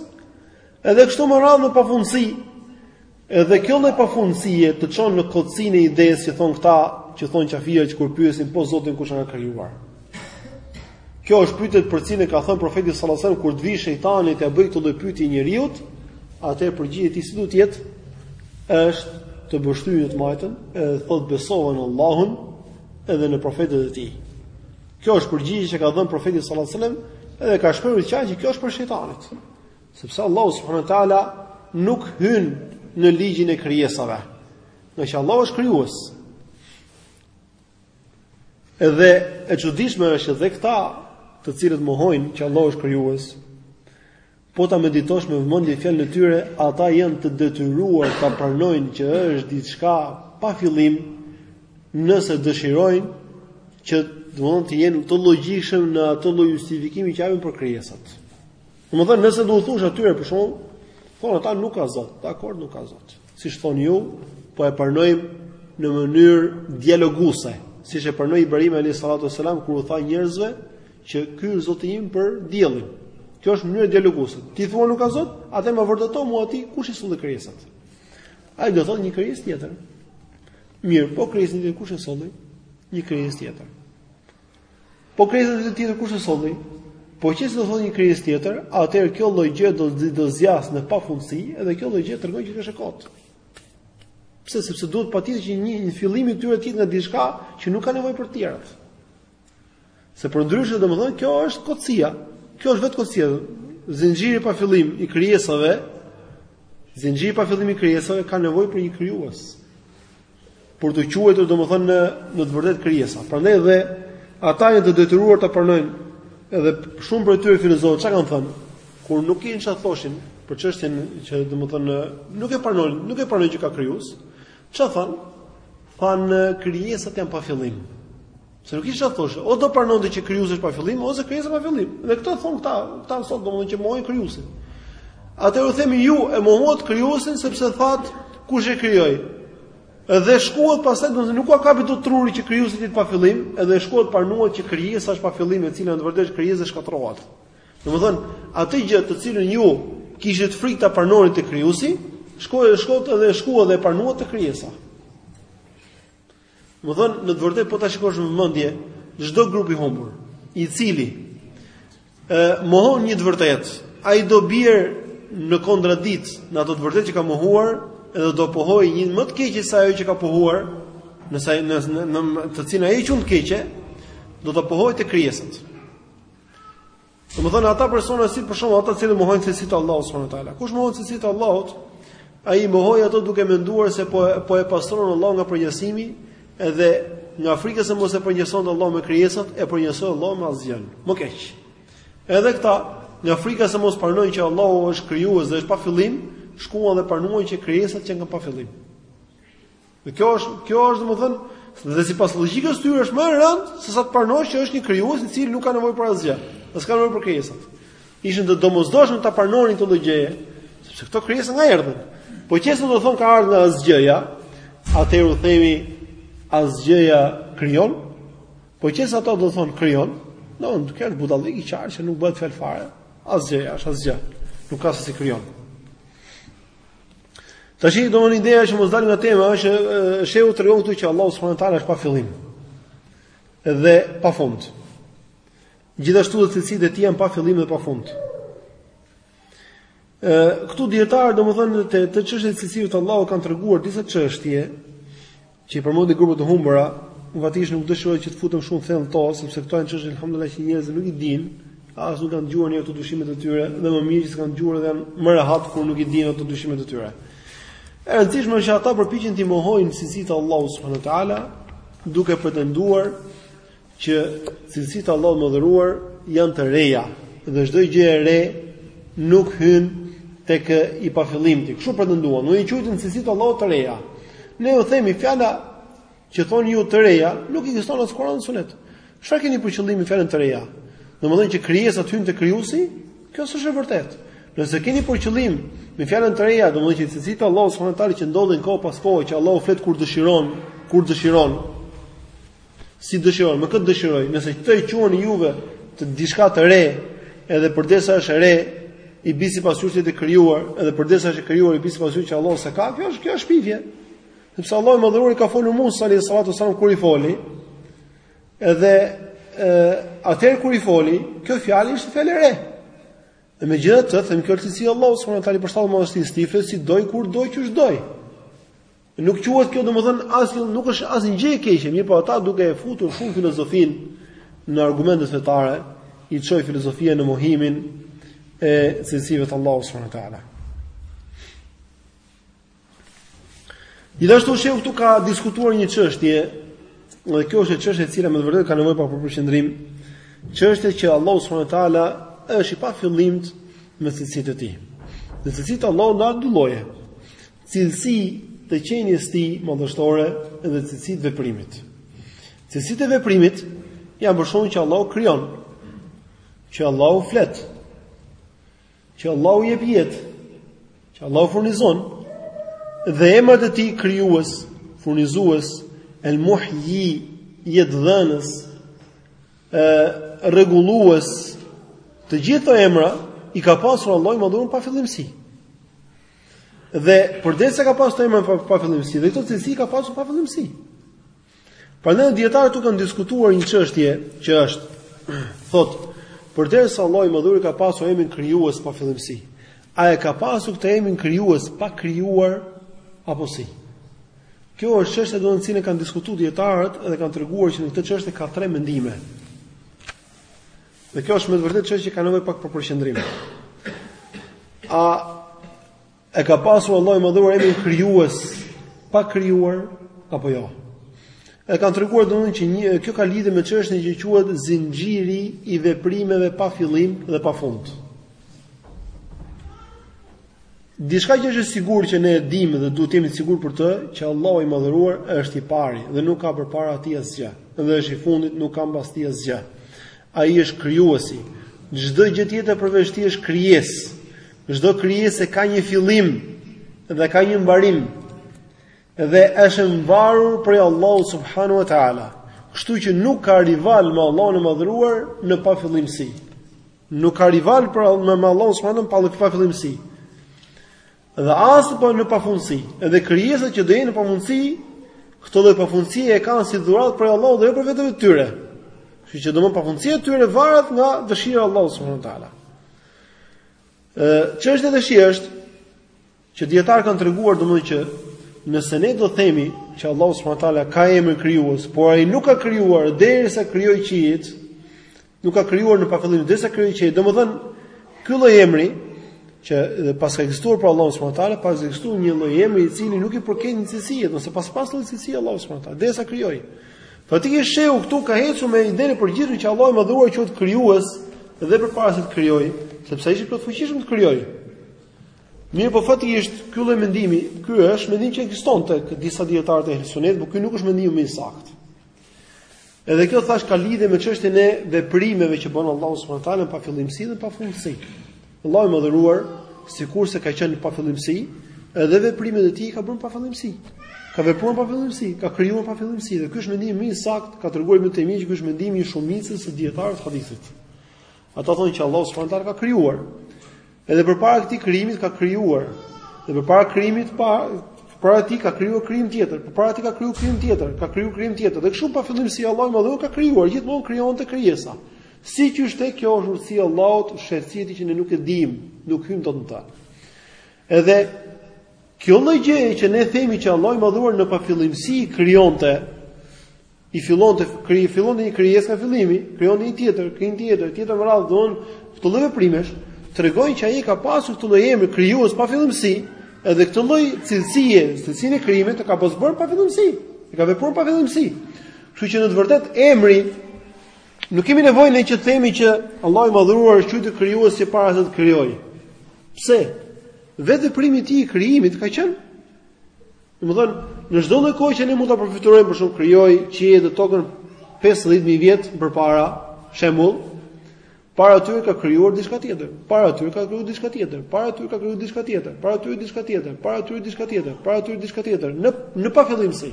Edhe kështu me radhë në pafundësi. Edhe kjo lloj pafundësie të çon në kotësinë e idesë që thonë këta, që thonë qafirat që kur pyesin po Zotin kush e ka krijuar. Kjo është pyetja për cilën e ka thënë profeti sallallahu alajhi wasallam kur të vijë shejtani t'ia bëjë këto lloj pyetje njeriut, atëherë përgjigjja e tij si duhet të jetë është të pështyjë në të majtën, edhe thotë besova në Allahun edhe në profetët e tij. Kjo është përgjigje që ka dhënë profeti sallallahu alajhi wasallam edhe ka shprehur që që kjo është prej shejtanit. Sepse Allahu subhanahu wa taala nuk hyn në ligjin e krijesave. Ngaqë Allahu është krijues, Edhe e çuditshme është edhe këta, të cilët mohojnë që Allahu është krijues, po ta meditosh me vëmendje fjalën e tyre, ata janë të detyruar ta pranojnë që është diçka pa fillim, nëse dëshirojnë që domethënë të jenë të logjikshëm në atë lloj justifikimi që japin për krijesat. Domethënë nëse do u thush atyre për shembull, thonë ata nuk ka Zot, dakor nuk ka Zot. siç thoni ju, po e pranojmë në mënyrë dialoguese, siç e pranoi Ibrahim alayhis salatu wasalam kur u tha njerëzve që ky është Zoti im për diellin. Kjo është mënyra dialoguese. Ti thua nuk ka Zot, atëherë ma vërteto mua ti kush i solli krijesat. Ai do thotë një krijesë tjetër. Mirë, po krijesën tjetër kush e solli? Një krijesë tjetër. Po krijesën tjetër kush e solli? Po qe se do thonë një krijesë tjetër, atëherë kjo lloj gjë do do zgjasë në pafundësi dhe kjo lloj gjë tregon që është e kotë. Pse? Sepse duhet patjetër që një në fillim i tyre të jetë nga diçka që nuk ka nevojë për të tjerët. Se përndryshe domethënë kjo është kotësia. Kjo është vetë kotësia. Zinxhiri pa fillim i krijesave, zinxhiri pa fillim i krijesave ka nevojë për një krijues. për t'u quajtur domethënë në në të vërtetë krijesa. Prandaj dhe ata janë të detyruar ta pranojnë. Edhe shumë prej tyre filozofëve ça kanë thënë, kur nuk kishin çfarë thoshin për çështjen që domethënë nuk e pranojnë, nuk e pranojnë që ka krijues, ça thanë? Thanë krijesat janë pa fillim. Se nuk kishin ça thoshin, o do pranonte që krijuesi është pa fillim ose krijesa pa fillim. Dhe këto thonë këta, këta sot domethënë që mohojnë krijuesin. Atëherë u themi ju e mohuat krijuesin sepse thatë kush e krijoi. Dhe shkuat pastaj domethënë nuk e kapi dot truri që krijuesi të jetë pa fillim, edhe shkuat pranuat që krijesa është pa fillim e cila në të vërtetë krijesa shkatërrohet. Domethënë, atë gjë të cilën ju kishit frikë ta pranonit te krijuesi, shkuat shkuat edhe shkuat dhe pranuat te krijesa. Domethënë, në të vërtetë po ta shikosh me mendje, çdo grup i humbur, i cili ë mohon një të vërtetë, ai do bjerë në kontradiktë në atë të vërtetë që ka mohuar, edhe do pohojë një më të keqe se ajo që ka pohuar, në sa në, në, në të cilën ai e quan të keqe, do ta pohojë të krijesat. Domethënë ata persona si për shembull ata të cilët mohojnë cilësitë e Allahut subhanahu wa taala. Kush mohon cilësitë e Allahut, ai i mohoi ato duke menduar se po po e pastron Allahun nga përngjasimi dhe nga frika se mos e përngjason Allahun me krijesat e përngjasoi Allahun me asgjënë. Më keq. Edhe këta nga frika se mos pranojnë që Allahu është krijues dhe është pa fillim, shkuan dhe pranuan që krijesat qenkan pa fillim. Dhe kjo është, kjo është domethënë, dhe sipas logjikës së tyre është më e rëndë sesa të pranosh që është një krijues i cili nuk ka nevojë për asgjë. Dhe s'ka nevojë për krijesat. Ishin të domosdoshëm ta pranonin këtë lloj gjëje, sepse këto krijesa nga erdhën. Po qe se do thonë ka ardhur nga asgjëja, atëherë u themi asgjëja krijon. Po qe se ata do thonë krijon, domethënë kjo është budallallëk i qartë që nuk bëhet fjalë fare. Asgjëja është asgjë. Nuk ka se si krijon. Tashi domethënë ideja që mos dalim nga tema është shehu tregon këtu që Allahu subhanahu wa taala është pa fillim dhe pa fund. Gjithashtu dhe cilësitë e tij janë pa fillim dhe pa fund. Këtu dijetarët, domethënë, te, te çështjet e cilësive të Allahut kanë treguar disa çështje, Që i përmendin grupet e humbura, unë faktikisht nuk dëshiroj që të futem shumë thellë në to, sepse këto janë çështje alhamdulillah që njerëzit nuk i dinë, as nuk kanë dëgjuar njerëzit ato dyshimet e tyre dhe më mirë që s'kanë dëgjuar dhe janë më rehat kur nuk i dinë ato dyshimet e tyre. E rëndësishme është që ata përpiqen t'i mohojnë cilësitë e Allahut subhanahu teala duke pretenduar që cilësitë e Allahut të Madhëruar janë të reja dhe çdo gjë e re nuk hyn tek i pafillimti. Kështu pretenduan, pra i quajtën cilësitë e Allahut të reja. Ne u themi fjala që thoni ju të reja, nuk ekziston as Kur'an as Sunet. Çfarë keni për qëllim me fjalën të reja? Domethënë që krijesat hyjnë te krijuesi, kjo s'është e vërtetë. Nëse keni për qëllim me fjalën të reja, domethënë që cilësitë e Allahut subhanahu wa taala që ndodhin kohë pas kohë që Allahu flet kur dëshiron, kur dëshiron. si dëshiron, me kë të dëshirojë, nëse këtë e quani ju vetë diçka të re, edhe përderisa është e re, i bi sipas juve të krijuar, edhe përderisa është e krijuar i bi sipas juve që Allahu s'e ka, kjo është kjo është shpifje. Sepse Allahu i Madhëruar i ka folur Musait alayhi salatu wa salam kur i foli. Edhe ë atëherë kur i foli, kjo fjalë ishte fjalë e re. Dhe me gjithë të thëmë kjo cilësi Allahu subhanahu wa taala përstalë më është i stifë, si do, kur do, qysh do. Nuk quhet kjo domethënë as nuk është asgjë e keqe, mirëpo ata duke e futur shumë filozofinë në argumentet fetare, i çoi filozofia në mohimin e cilësive të Allahut subhanahu wa taala. Gjithashtu shehu këtu ka diskutuar një çështje, dhe kjo është çështje e cila me të vërtetë ka nevojë për përqendrim, çështja që Allahu subhanahu wa taala është i pafillimtë me cilësitë e tij. Dhe cilësitë e Allahut janë dy lloje. Cilësi të qenies së tij madhështore dhe cilësi të veprimit. Cilësitë e veprimit janë për shembull që Allahu krijon, që Allahu flet, që Allahu jep jetë, që Allahu furnizon dhe emrat e tij krijues, furnizues, el muhyi, jetëdhënës, ë rregullues, të gjithë këta emra i ka pasur Allahu i Madhëruar pafillimësi. Dhe përderisa ka pasur këta emra pa, pafillimësi, dhe këto cilësi i ka pasur pafillimësi. Prandaj dijetarët këtu kanë diskutuar një çështje që është, thotë përderisa Allahu i Madhëruar e ka pasur emrin krijues pafillimësi. A e ka pasur këtë emrin krijues pa krijuar apo si? Kjo është çështja të cilën e kanë diskutuar dijetarët dhe kanë treguar që në këtë çështje ka tre mendime. Dhe kjo është me të vërtetë çështje që ka nevojë pak për përqendrim. A e ka pasur Allahu i madhëruar emrin krijues pa krijuar apo jo? E kam treguar domethënë që një kjo ka lidhje me çështjen që quhet zinxhiri i veprimeve pa fillim dhe pa fund. Diçka që është e sigurt që ne e dimë dhe duhet të jemi të sigurt për të, që Allahu i madhëruar është i pari dhe nuk ka përpara atij asgjë, dhe është i fundit, nuk ka mbas tij asgjë. Ai është krijuesi. Çdo gjë tjetër përveç tij është krijesë. Çdo krijesë ka një fillim dhe ka një mbarim. Dhe është e mvarur prej Allahut subhanahu wa taala. Kështu që nuk ka rival me Allahun e madhëruar në pafillimsi. Nuk ka rival për me Allahun subhanahu teala në pafillimsi. Dhe as pra në pafundësi. Edhe krijesat që do jenë në pafundësi, këtë lloj pafundësie e kanë si dhuratë prej Allahut dhe jo prej vetëve tyre. Kështu që domon pafundësia e tyre varet nga dëshira e Allahut subhanahu teala. Ë çështja e dëshirës është Që dijetarët kanë treguar domethënë që nëse ne do themi që Allahu subhanahu wa taala ka emrin krijues, por ai nuk ka krijuar derisa krijoi qiejt, nuk ka krijuar në pafillim derisa krijoi qiejt, domethënë ky lloj emri që paska ekzistuar për Allahun subhanahu wa taala, paska ekzistuar një lloj emri i cili nuk i përket cilësisë, ose s'paska pas lloj cilësi Allahu subhanahu wa taala, derisa krijoi. Faktikisht shehu këtu ka ecur me idenë e përgjithshme që Allahu i madhëruar quhet krijues dhe përpara se të krijojë, sepse ai është i plotfuqishëm të krijojë. Mirëpo faktikisht ky lloj mendimi, ky është mendim që ekziston tek disa dietarë të Ehli Sunetit, por ky nuk është mendimi më i saktë. Edhe kjo thash ka lidhje me çështjen e veprimeve që bën Allahu subhanahu wa taala në pafillimsi dhe në pafundësi. Allahu i madhëruar, sikurse ka qenë në pafillimsi, edhe veprimet e tij i ka bërë në pafillimsi. Ka vepruar në pafillimsi, ka krijuar në pafillimsi dhe ky është mendimi më i saktë, ka treguar Ibn Tejmije që ky është mendimi i shumicës së dietarëve të hadithit. Ata thonë që Allahu subhanahu wa taala ka krijuar. Edhe përpara këtij krijimit ka krijuar. Dhe përpara krijimit përpara tij ka krijuar krijim tjetër, përpara tij ka krijuar krijim tjetër, ka krijuar krijim tjetër. Dhe kështu në pafillimsi Allahu i madhëruar ka krijuar, gjithmonë krijonte krijesa. Si ç'është kjo është urtësi e Allahut, fshehtësi që ne nuk e dimë, nuk hyjmë dot në ta. Edhe kjo lloj gjëje që ne themi që Allahu i madhëruar në pafillimsi krijonte, i fillonte kri, fillon një krijesë nga fillimi, krijon një tjetër, krijon një tjetër, tjetër me radhë domon këto lloj veprimesh tregojnë që ai ka pasur këtë lloj emri krijues në pafillimsi, edhe këtë lloj cilësie, cilësinë e krijimit e ka pasur në pafillimsi, e ka vepruar në pafillimsi. Kështu që në të vërtetë emri nuk kemi nevojë ne që të themi që Allahu i madhëruar është quajtur krijuesi para se të krijojë. Pse? Vetë veprimi i tij i krijimit ka qenë Domethënë, në çdo lloj kohë që ne mund ta përfytyrojmë për shembull krijoi qiejt dhe tokën 50000 vjet përpara, shembull, para tyre ka krijuar diçka tjetër, para tyre ka krijuar diçka tjetër, para tyre ka krijuar diçka tjetër, para tyre diçka tjetër, para tyre diçka tjetër, para tyre diçka tjetër, në në pafillimsi.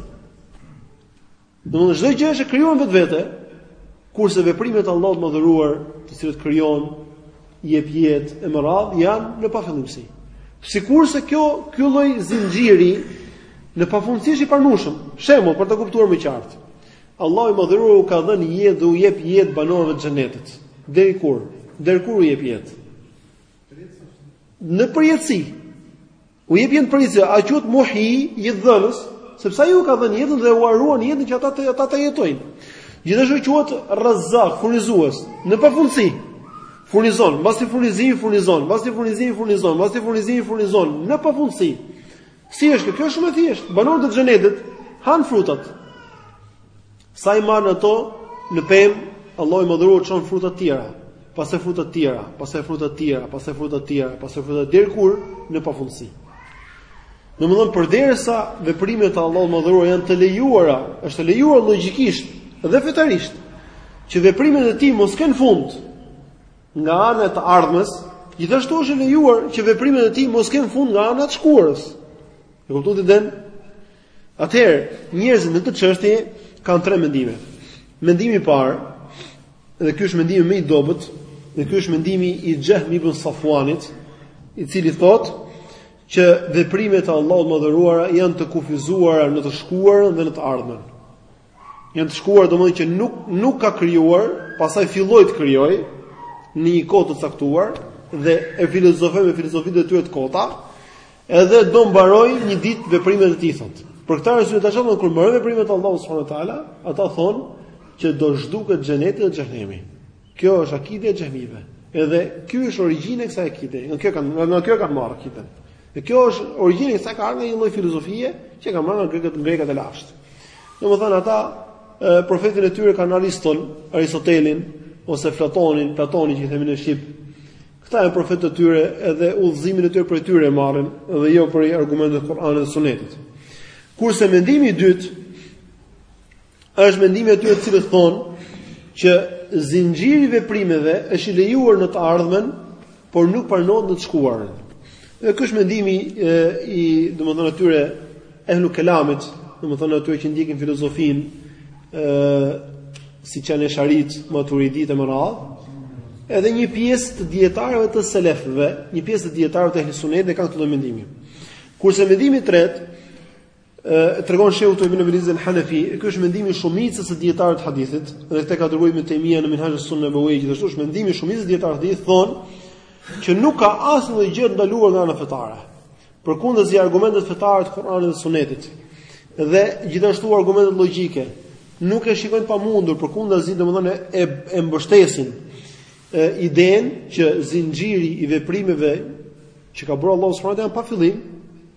Domethënë çdo gjë është e krijuar vetvete, kurse veprimet e Allahut madhëruar, të cilat krijon, jep jetë e me radhë, janë në pafillimsi. Sikurse kjo, ky lloj zinxhiri në pafundësi është i pranueshëm. Shembull për ta kuptuar më qartë. Allahu i madhëruar u ka dhënë jetë dhe u jep jetë banorëve të xhenetit. Deri kur? Deri kur u jep jetë? Në përjetësi. U jep jetë përjetësi, ai quhet Muhji, jetëdhënës, sepse ai u ka dhënë jetën dhe ua ruan jetën që ata të ata të jetojnë. Gjithashtu quhet Rrezak, furnizues, në pafundësi. Furnizon, mbas atij furnizimi furnizon, mbas atij furnizimi furnizon, mbas atij furnizimi furnizon, në pafundësi. Si është kjo? Kjo është shumë e thjeshtë. Banorët e xhenetit han frutat. Sa i marrin ato në pemë, Allahu i madhëruar çon fruta të tjera, pastaj fruta të tjera, pastaj fruta të tjera, pastaj fruta të tjera, pastaj fruta deri kur në pafundësi. Domethënë përderisa veprimet e Allahut madhëruar janë të lejuara, është e lejuar logjikisht dhe fetarisht që veprimet e tij mos kenë fund nga ana e të ardhmes, gjithashtu është e lejuar që veprimet e tij mos kenë fund nga ana e të shkuarës. E kuptoni idenë? Atëherë, njerëzit në këtë çështje kanë tre mendime. Mendimi i parë, dhe ky është mendimi më i dobët, dhe ky është mendimi i Xhehm ibn Safuanit, i cili thotë që veprimet e Allahut madhëruar janë të kufizuara në të shkuarën dhe në të ardhmen. janë të shkuar domethënë që nuk nuk ka krijuar, pastaj filloi të krijojë në një kohë të caktuar dhe e filozofoi me filozofitë e tyre të kota, edhe do mbarojë një ditë veprimet e tij thotë. Për këtë arsye ata ça thonë, kur mbarojnë veprimet e Allahut subhanahu wa taala, ata thonë që do zhduket xheneti dhe xhehenemi. Kjo është akide e xhehmive. Edhe kjo është origjina e kësaj akide. Nga kjo kanë, nga kjo kanë marrë akiden. Dhe kjo është origjina e kësaj ka ardhur nga një lloj filozofie që kanë marrë nga grekët, grekët e lashtë. Domethënë ata e, profetin e tyre kanë Ariston, Aristotelin ose Platonin, Platonin që i themin në shqip. Këta janë profetët e tyre, edhe udhëzimin e tyre prej tyre e marrin dhe jo prej argumenteve të Kuranit dhe Sunetit. Kurse mendimi i dytë Është mendimi i atyre të cilët thonë që zinxhiri i veprimeve është i lejuar në të ardhmen, por nuk pranohet në të shkuarën. Dhe ky është mendimi e, i, domethënë atyre ehlu kelamit, domethënë atyre që ndjekin filozofinë ë siç janë esharit, maturidit e me radhë. Edhe një pjesë të dijetarëve të selefëve, një pjesë të dijetarëve të ehli sunnet e kanë këtë mendim. Kurse mendimi i tretë e tregon shehu këtu Ibn Ebil Iz al-Hanafi, ky është mendimi i shumicës së dijetarëve të hadithit, dhe këtë ka treguar Ibn Tejmia në Minhaj as-Sunnah Nabawi, gjithashtu është mendimi i shumicës së dijetarëve të hadithit thonë që nuk ka asnjë gjë të ndaluar nga ana fetare. Përkundazi argumentet fetare të Kuranit dhe Sunetit. Dhe gjithashtu argumentet logjike nuk e shikojnë pamundur, përkundazi domethënë e e mbështesin e idenë që zinxhiri i veprimeve që ka bërë Allahu subhanahu wa taala pa fillim,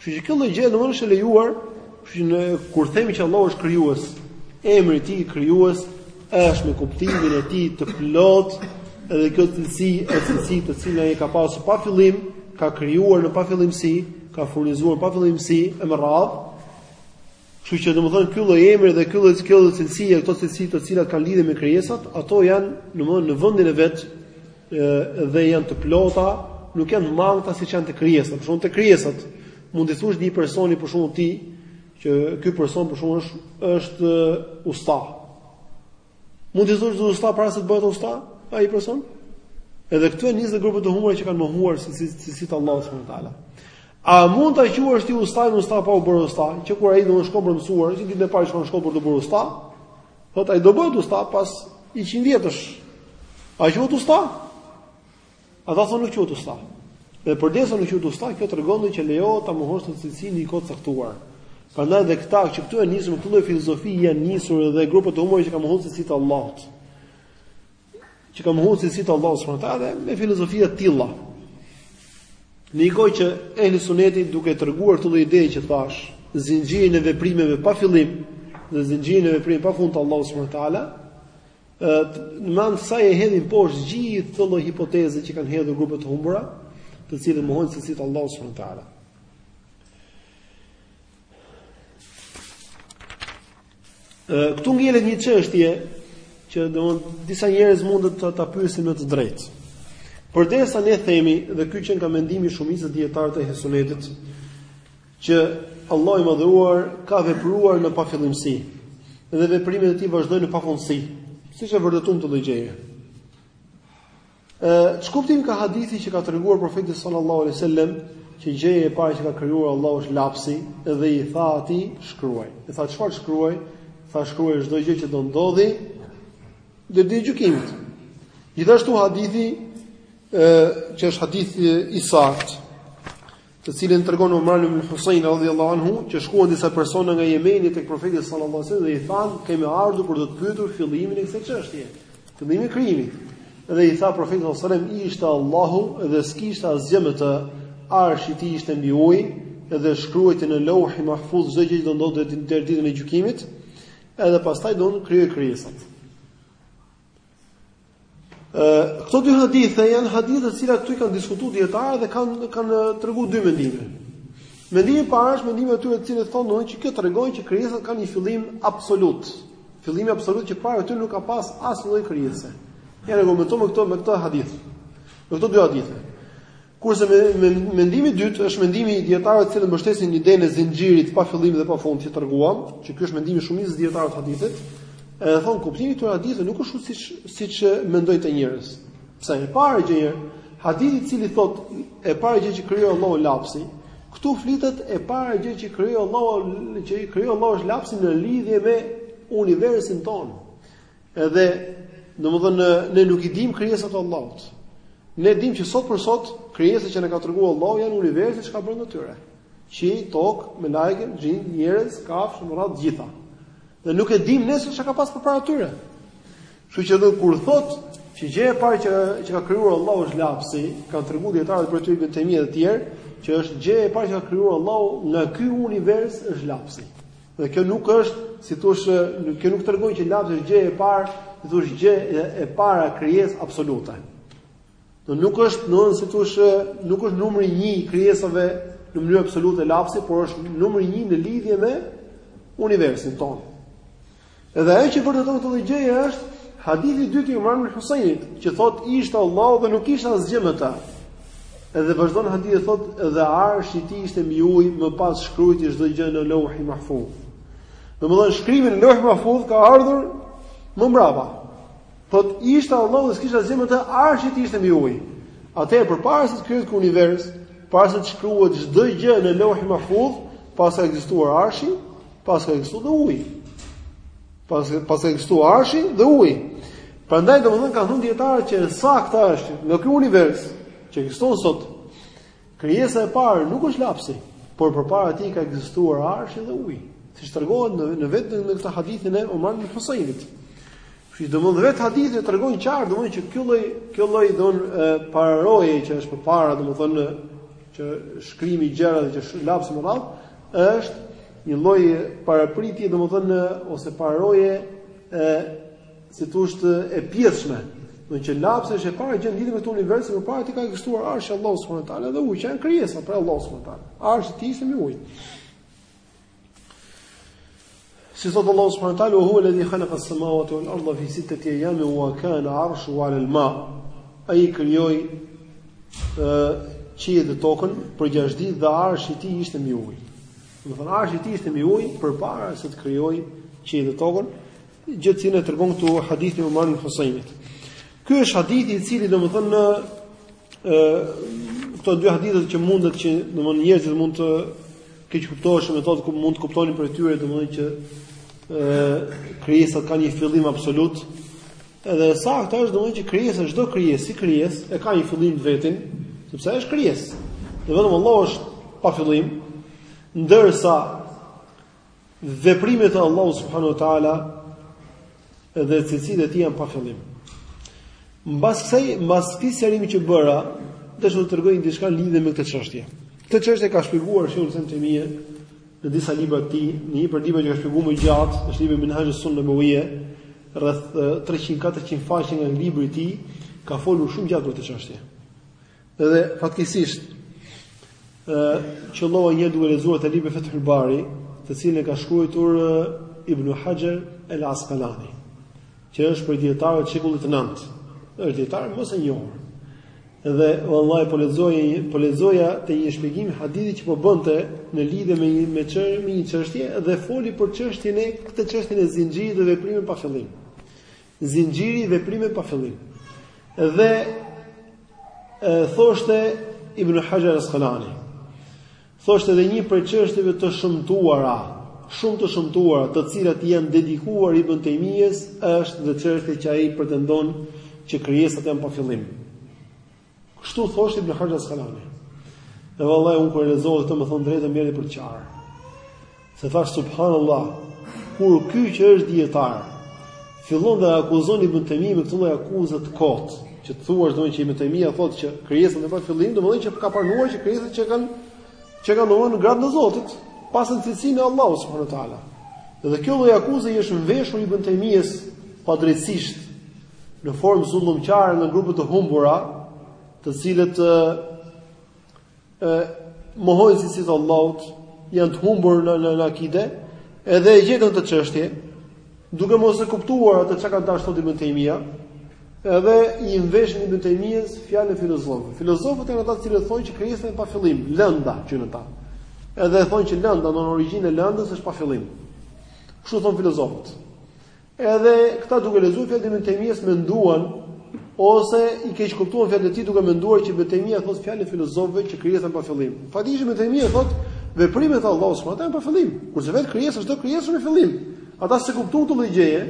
Kështu që kjo lloj gjëje domethënë është e lejuar, kështu që ne kur themi që Allahu është krijues, emri i tij krijues është me kuptimin e tij të plotë dhe kjo cilësi është cilësi të cilën ai ka pasur pa fillim, ka krijuar në pafillimësi, ka furnizuar në pafillimësi e me radhë. Kështu që domethënë ky lloj emri dhe ky lloj kjo lloj cilësie, këto cilësi të cilat kanë lidhje me krijesat, ato janë domethënë në vendin e vet dhe janë të plota, nuk janë të mangëta siç janë te krijesat. Për shembull te krijesat, mund t'i thuash një personi për shembull ti që ky person për shembull është është usta. Mund t'i thuash usta para se të bëhet usta, ai person. Edhe këtu janë nisur dhe grupet e humbura që kanë mohuar cilësitë e Allahut subhanahu wa taala. A mund ta quash ti ustain usta pa u bërë usta, që kur ai do të shkojë për të mësuar, që ditën e parë shkon në shkollë për t'u bërë usta, thotë ai do bëhet usta pas 100 vjetësh. A quhet usta? Ata thonë nuk quhet usta. Dhe përderisa nuk quhet usta, kjo tregon që lejohet ta mohosh ti cilësinë një kohë të caktuar. Prandaj dhe këta që këtu janë nisur me këtë lloj filozofie janë nisur edhe grupet e humbura që kanë mohuar cilësitë e Allahut. Që kanë mohuar cilësitë e Allahut subhanahu wa taala me filozofira të tilla. Në një kohë që ehli suneti duke treguar këtë lloj ideje që thashë, zinxhirin e veprimeve pa fillim dhe zinxhirin e veprimeve pa fund të Allahut subhanahu wa taala, Me anë të saj e hedhin poshtë gjithë këtë lloj hipoteze që kanë hedhur grupet e humbura, të cilët mohojnë cilësitë e Allahut subhanahu wa taala. Këtu ngelet një çështje që domethënë disa njerëz mund ta pyesin me të drejtë. Përderisa ne themi dhe ky qenka mendimi i shumicës së dijetarëve të ehli sunetit, që Allahu i Madhëruar ka vepruar në pafillimësi dhe veprimet e tij vazhdojnë në pafundësi, siç e vërtetuam te logjeja. Ë, ç'kuptim ka hadithi që ka treguar profeti sallallahu alejhi dhe sellem që gjëja e parë që ka krijuar Allahu është lapsi dhe i tha atij shkruaj. I tha çfarë shkruaj? Tha shkruaj çdo gjë që do ndodhi deri ditën e gjykimit. Gjithashtu hadithi ë që është hadith i saktë të cilën e tregon Imran ibn Husayn radhiyallahu anhu, që shkuan disa persona nga Jemeni tek profeti sallallahu alaihi wasallam dhe i thanë, "Kemi ardhur për të të pyetur fillimin e kësaj çështjeje, fillimin e krijimit." Dhe i tha profeti sallallahu alaihi wasallam, "Ishte Allahu dhe s'kishte asgjë me të, arshi i tij ishte mbi ujë dhe shkruajti në Lauhi Mahfuz çdo gjë që do ndodhte deri ditën e gjykimit, edhe pastaj do të krijojë krijesat." Këto dy hadithe janë hadithe të cilat këtu i kanë diskutuar dietarë dhe kanë kanë treguar dy mendime. Mendimi i parë është mendimi i atyre të cilët thonë domun që kjo tregon që krijesat kanë një fillim absolut. Fillimi absolut që para tyre nuk ka pas asnjë lloj krijese. E argumentojnë këtë me këto hadithe. Me këto dy hadithe. Kurse me, me, mendimi i dytë është mendimi i dietarëve të cilët mbështesin idenë e zinxhirit pa fillim dhe pa fund që treguam, që ky është mendimi shumë i shumicës dietarëve të hadithit, edhe thonë kuptimi i këtyre haditheve nuk është siç siç mendojnë këta njerëz. Pse e para gjë një hadith i cili thotë e para gjë që krijoi Allahu lapsi, këtu flitet e para gjë që krijoi Allahu që krijoi Allahu është lapsi në lidhje me universin tonë. Edhe, domethënë ne nuk i dimë krijesat e Allahut. Ne dimë që sot për sot krijesat që na ka treguar Allahu janë universi që ka brenda tyre. Qiell, tokë, melaike, xhin, njerëz, kafshë, me radhë të gjitha. Dhe nuk e dimë ne se çka ka pas përpara tyre. Kështu që do kur thotë që gjëja e parë që që ka krijuar Allahu është lapsi, kanë treguar dietarët si Ibn Tejmije e të tjerë, që është gjëja e parë që ka krijuar Allahu nga ky univers është lapsi. Dhe kjo nuk është, si thosh, kjo nuk tregon që lapsi është gjëja e parë, si thosh gjë e, e para krijesë absolute. Do nuk është, do si thosh, nuk është numri 1 i krijesave në mënyrë absolute lapsi, por është numri 1 në lidhje me universin tonë. Edhe ajo që vërteton këtë lloj gjëje është hadithi i dytë i Imran ibn Husajnit, që thotë ishte Allahu dhe nuk kishte asgjë me të. Edhe vazhdon hadithi thotë dhe arshi i tij ishte mbi ujë, më pas shkruajti çdo gjë në Lauhi Mahfuz. Domethënë shkrimi në Lauhi Mahfuz ka ardhur më mbrapa. Thotë ishte Allahu dhe s'kishte asgjë me të, arshi i tij ishte mbi ujë. Atëherë përpara se të krijohet ky univers, para se të shkruhet çdo gjë në Lauhi Mahfuz, paska ekzistuar arshi, pas ka ekzistuar uji. Pas pas ka ekzistuar arshi dhe uji. Prandaj domethënë kanë thënë dijetarët që e sakta është në ky univers që ekziston sot. Krijesa e parë nuk është lapsi, por përpara tij ka ekzistuar arshi dhe uji, siç tregohet në në vetë në këtë hadithin e Imran ibn Husajnit. Kështu që domethënë vetë hadithi tregon qartë domethënë që ky lloj ky lloj domethënë pararoje që është përpara domethënë që shkrimi i gjërave që është lapsi me radhë është një lloj parapritje, domethënë ose pararoje si të thuash e pjesshme. Do të thotë lapsi është e para gjë lidhur me këtë univers, se përpara tij ka ekzistuar Arshi i Allahut subhanahu wa taala dhe uji që janë krijesa prej Allahut subhanahu wa taala. Arshi i tij ishte mbi ujë. Si thotë Allahu subhanahu wa taala, "Huwa alladhi khalaqa as-samawati wal ardha fi sittati ayamin wa kana 'arshuhu 'ala al-ma'." Ai krijoi qiejt dhe tokën për gjashtë ditë dhe arshi i tij ishte mbi ujë. Domethënë arshi i tij ishte mbi ujë përpara se të krijonte qiejt dhe tokën, gjë të cilën e tregon këtu hadithi i Imran ibn Husajnit. Ky është hadithi i cili domethënë në ë këto dy hadithe që mundet domethënë njerëzit mund të keqkuptoheshin domethënë ku mund të kuptonin prej tyre domethënë që ë krijesat kanë një fillim absolut. Edhe e sakta është domethënë që krijesa çdo krijesë, si krijesë, e ka një fillim të vetin, sepse është krijesë. Dhe vetëm Allahu është pa fillim, ndërsa Veprimet e Allahut subhanahu wa taala dhe cilësitë e tij janë pa fillim. Mbas kësaj, mbas këtij sqarimi që bëra, desha t'ju tregoj diçka në lidhje me këtë çështje. Këtë çështje e ka shpjeguar Sheikhul Islam Ibn Tejmije në disa libra të tij, në një prej librave që e ka shpjeguar më gjatë, është libri Minhajus Sunnah Nabawiyya, rreth 300-400 faqe nga libri i tij, ka folur shumë gjatë për këtë çështje. Edhe fatkeqësisht ë qëllova një herë duke lexuar te libri Fathul Bari, të cilin e ka shkruar Ibn Hajar El Asqalani, që është prej dijetarëve të shekullit të 9. Është dijetar më se i njohur. Dhe vallahi po lexoja po lexoja te një shpjegim hadithi që po bënte në lidhje me një me çështje, me një çështje dhe foli për çështjen e këtë çështjen e zinxhirit të veprimeve pa fillim. Zinxhiri i veprimeve pa fillim. Dhe thoshte Ibn Hajar al-Asqalani. Thoshte edhe një prej çështjeve të shëmtuara, shumë të shëmtuara, të cilat i janë dedikuar Ibn Taymijes, është dhe çështja që ai pretendon që krijesat janë pa fillim. Kështu thoshte Ibn Hajar Asqalani. E vallai unë kur e lexova këtë me thënë drejtën më erdhi për të qarë. Se thashë subhanallah, kur ky që është dijetar fillon dhe akuzon Ibn Taymijen me këto lloj akuza të kota, që të thuash domethënë që Ibn Taymija thotë që krijesat janë pa fillim, domethënë që ka pranuar që krijesat që kanë që kanë dhuruar në gradën e Zotit, pasur cilësinë e Allahut subhanahu wa taala. Dhe kjo lloj akuze i është veshur Ibn Taymijes padrejtësisht, në formë zullumqare nga grupe të humbura, të cilat mohojnë cilësitë e Allahut janë të humbur në në, në akide, edhe e gjetën këtë çështje, duke mos e kuptuar atë çka ka dashur Ibn Taymija, edhe i mveshin Ibn Taymijes fjalën e filozofëve. Filozofët janë ata të cilët thonë që krijesa është pa fillim, lënda që në ta. Edhe thonë që lënda, në origjinë e lëndës është pa fillim. Kështu thonë filozofët. Edhe këta duke lexuar fjalën e Ibn Taymijes menduan ose e keqkuptuan fjalën e tij duke menduar që Ibn Taymija thotë fjalën e filozofëve që krijesa pa fillim. Faktikisht Ibn Taymija thotë veprimet e Allahut subhanahu wa taala janë pa fillim, kurse vetë krijesa çdo krijesë me fillim. Ata s'e kuptuan këtë lloj gjëje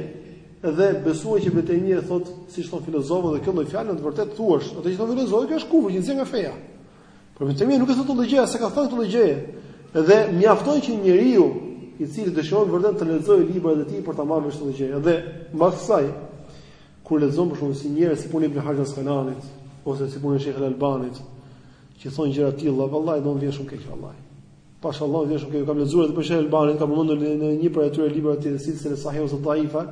dhe besuan që Ibn Taymija thotë siç thonë filozofët dhe kjo lloj fjalë në të vërtetë thuash, atë që thonë filozofët është kufër, që nxjerr nga feja. Por vetëm nuk e thotë këtë gjë, s'e ka thënë këtë gjë. Dhe mjafton që njeriu i cili dëshiron të vërtetën të lexojë librat e tij për ta marrë vesh këtë gjë. Dhe mbas kësaj kur lexon për shembull njerëz si puna e Ibn Hajar Asqalanit ose si puna e Sheikh Al-Albanit, që thonë gjëra të tilla, vallahi të vjen shumë keq vallahi. Pasha Allahun vjen shumë keq. Kam lexuar edhe për Sheikh Al-Albanin, ka përmendur në një prej atyre librave të tij, Silsile Sahiha ose Dhaifa,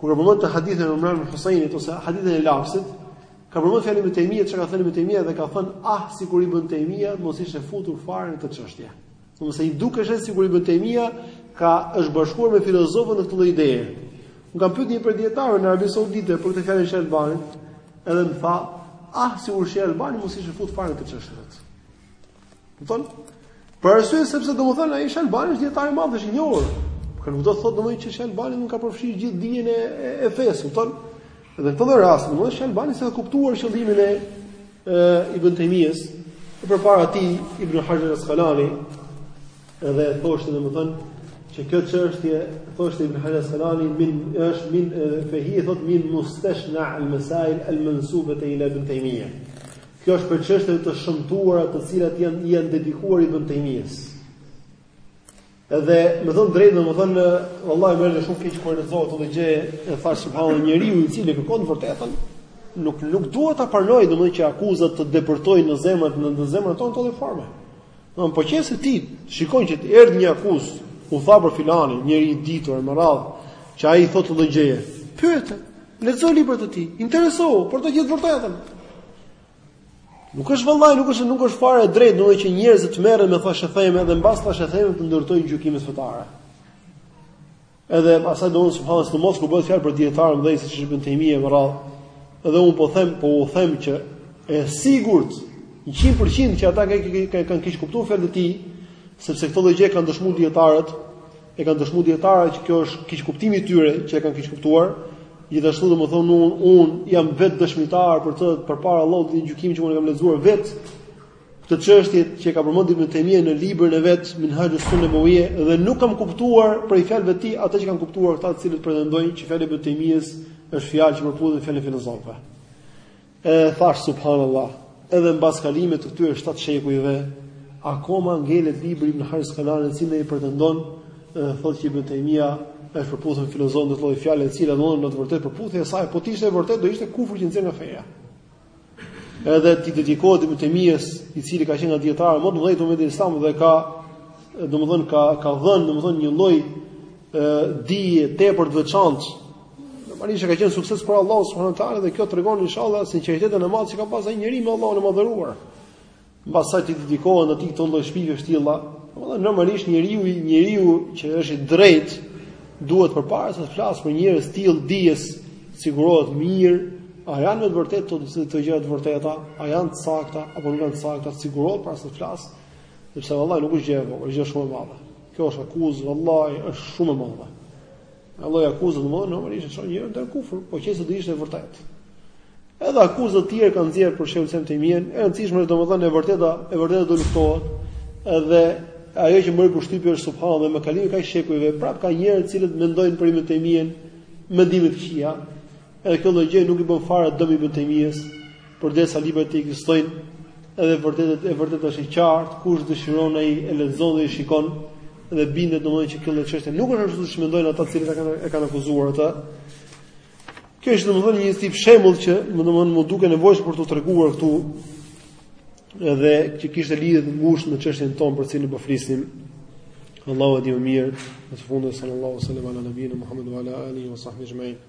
kur e përmend këtë hadithin e Imran ibn Husajnit ose hadithin e Lafsit, Ka përmendur fjalën e Ibn Taymiyah, çka ka thënë Ibn Taymiyah dhe ka thënë, "Ah, sikur Ibn Taymiyah mos ishte futur fare në këtë çështje." Domethënë se i dukej sikur Ibn Taymiyah ka është bashkuar me filozofët në këtë lloj ideje. Unë kam pyetur një prej dijetarëve në Arabi Saudite për këtë fjalën e Sheh Albanit, edhe më tha, "Ah, sikur Sheh Albani mos ishte futur fare në këtë çështje." Kupton? Për arsye sepse domethënë ai Sheh Albani është dijetar i madh, është i njohur. Kjo nuk do të thotë domethënë që Sheh Albani nuk ka përfshirë gjithë dijen e e fesë, kupton? Dhe në këtë rast, domethënë Sheh Albani s'e ka kuptuar qëllimin e e Ibn Taymijes, e përpara tij Ibn Hajar al-Asqalani edhe e thoshte domethënë që kjo çështje thoshte Ibn Hajar al-Asqalani min është min hije thotë min mustashna' al-masail al-mansuba ila Ibn Taymija. Kjo është prej çështjeve të shëmtuara të cilat janë janë dedikuar Ibn Taymijes. Edhe me thënë drejtën, domethënë vallahi më erdhi shumë keq kur e lexova këtë gjë e thashë subhanallah njeriu i cili kërkon të vërtetën nuk nuk duhet ta pranojë domethënë që akuzat të depërtojnë në zemrat në, në zemrat tona në këtë lloj forme. Domethënë po qe se ti shikon që të erdh një akuzë, u tha për filanin, njeri i ditur në radhë, që ai thotë këtë lloj gjëje. Pyet, Lexo librat e tij, interesohu për të gjithë të vërtetën. Nuk është vallahi, nuk është nuk është fare e drejtë, domethënë që njerëzit të merren me thashetheme dhe mbas thashethemeve të ndërtojnë gjykime fetare. Edhe pastaj domethënë sidomos kur bëhet fjalë për dijetarë të mëdhenj siç është Ibn Taymija e vërra. Edhe un po them, po ju them që është e sigurt 100% që ata kanë kanë keqkuptuar fjalët e tij, sepse këto lloje kanë dëshmuar dijetarët, E kanë dëshmuar dijetarët që kjo është keqkuptimi i tyre që e kanë keqkuptuar. Gjithashtu domethënë un un jam vet dëshmitar për të përpara Allahut në Ditën e Gjykimit që un e kam lexuar vet këtë çështje që e ka përmendur Ibn Taymija në librin e vet Minhajus Sunnah Nabawiyya dhe nuk kam kuptuar prej fjalëve të tij atë që kanë kuptuar këta të cilët pretendojnë që fjala e Ibn Taymijës është fjalë që përputhet me fjalën e filozofëve. E thash subhanallah, edhe mbas kalimit të këtyre shtatë shekujve, akoma ngelet libri i Ibn Haxher Askalanit, i cili pretendon, thotë që Ibn Taymija është përputhur me filozofët në këtë lloj fjalë, e cila domodin në të vërtetë përputhja e saj, po të ishte e vërtetë do ishte kufur që nxjerr nga feja. Edhe t'i dedikohet Ibn Taymijes, i cili ka qenë nga dijetarët më të mëdhenj të umetit islam dhe ka domodin ka ka dhënë domodin një lloj dije tepër të veçantë Normalisht ka qenë sukses prej Allahut subhanahu wa taala dhe kjo tregon inshallah sinqeritetin e madh që ka pas ai njeriu me Allahun e madhëruar. Mbas, t'i dedikohen atij këto lloj shpifje të tilla, domethënë normalisht njeriu, njeriu që është i drejtë duhet përpara se të flasë për njerëz të tillë të dijes, të sigurohet mirë, a janë në të vërtetë këto të të gjëra të vërteta, a janë të sakta apo nuk janë të sakta, të sigurohet para se të flasë, sepse vallahi nuk është gjë e vogël, është gjë shumë e madhe. Kjo është akuzë, vallahi është shumë e madhe. Ajo lloj akuze domethënë normalisht është ngjan në kufur, po që se do ishte vërtet. Edhe akuza të tjera kanë nxjerr për shembull për Ibn Taymijen, e rëndësishme është domethënë e vërteta, e vërteta do luftohet. Edhe ajo që më bëri përshtypje është subhanallah me kalimin e kaq shekujve, prap ka njerëz të cilët mendojnë për Ibn Taymijen, mendime të këqija. Edhe kjo lloj gjë nuk i bën fare dëm ibn Taymijes, Përderisa librat e tij ekzistojnë, edhe e vërteta, e vërteta është e qartë, kush dëshiron ai e lexon dhe e shikon dhe bindet domodin që kjo çështje nuk është ashtu siç mendojnë ata të cilët e kanë akuzuar atë. Kjo është domodin një tip shembull që më domodin m'u duk e nevojshme për të treguar këtu edhe që kishte lidhje të ngushtë me çështjen tonë për cilën po flisim. Allahu e di më mirë, në fund sallallahu alaihi wasallam ala nabiyina Muhammed wa ala alihi wa sahbihi ecma'in.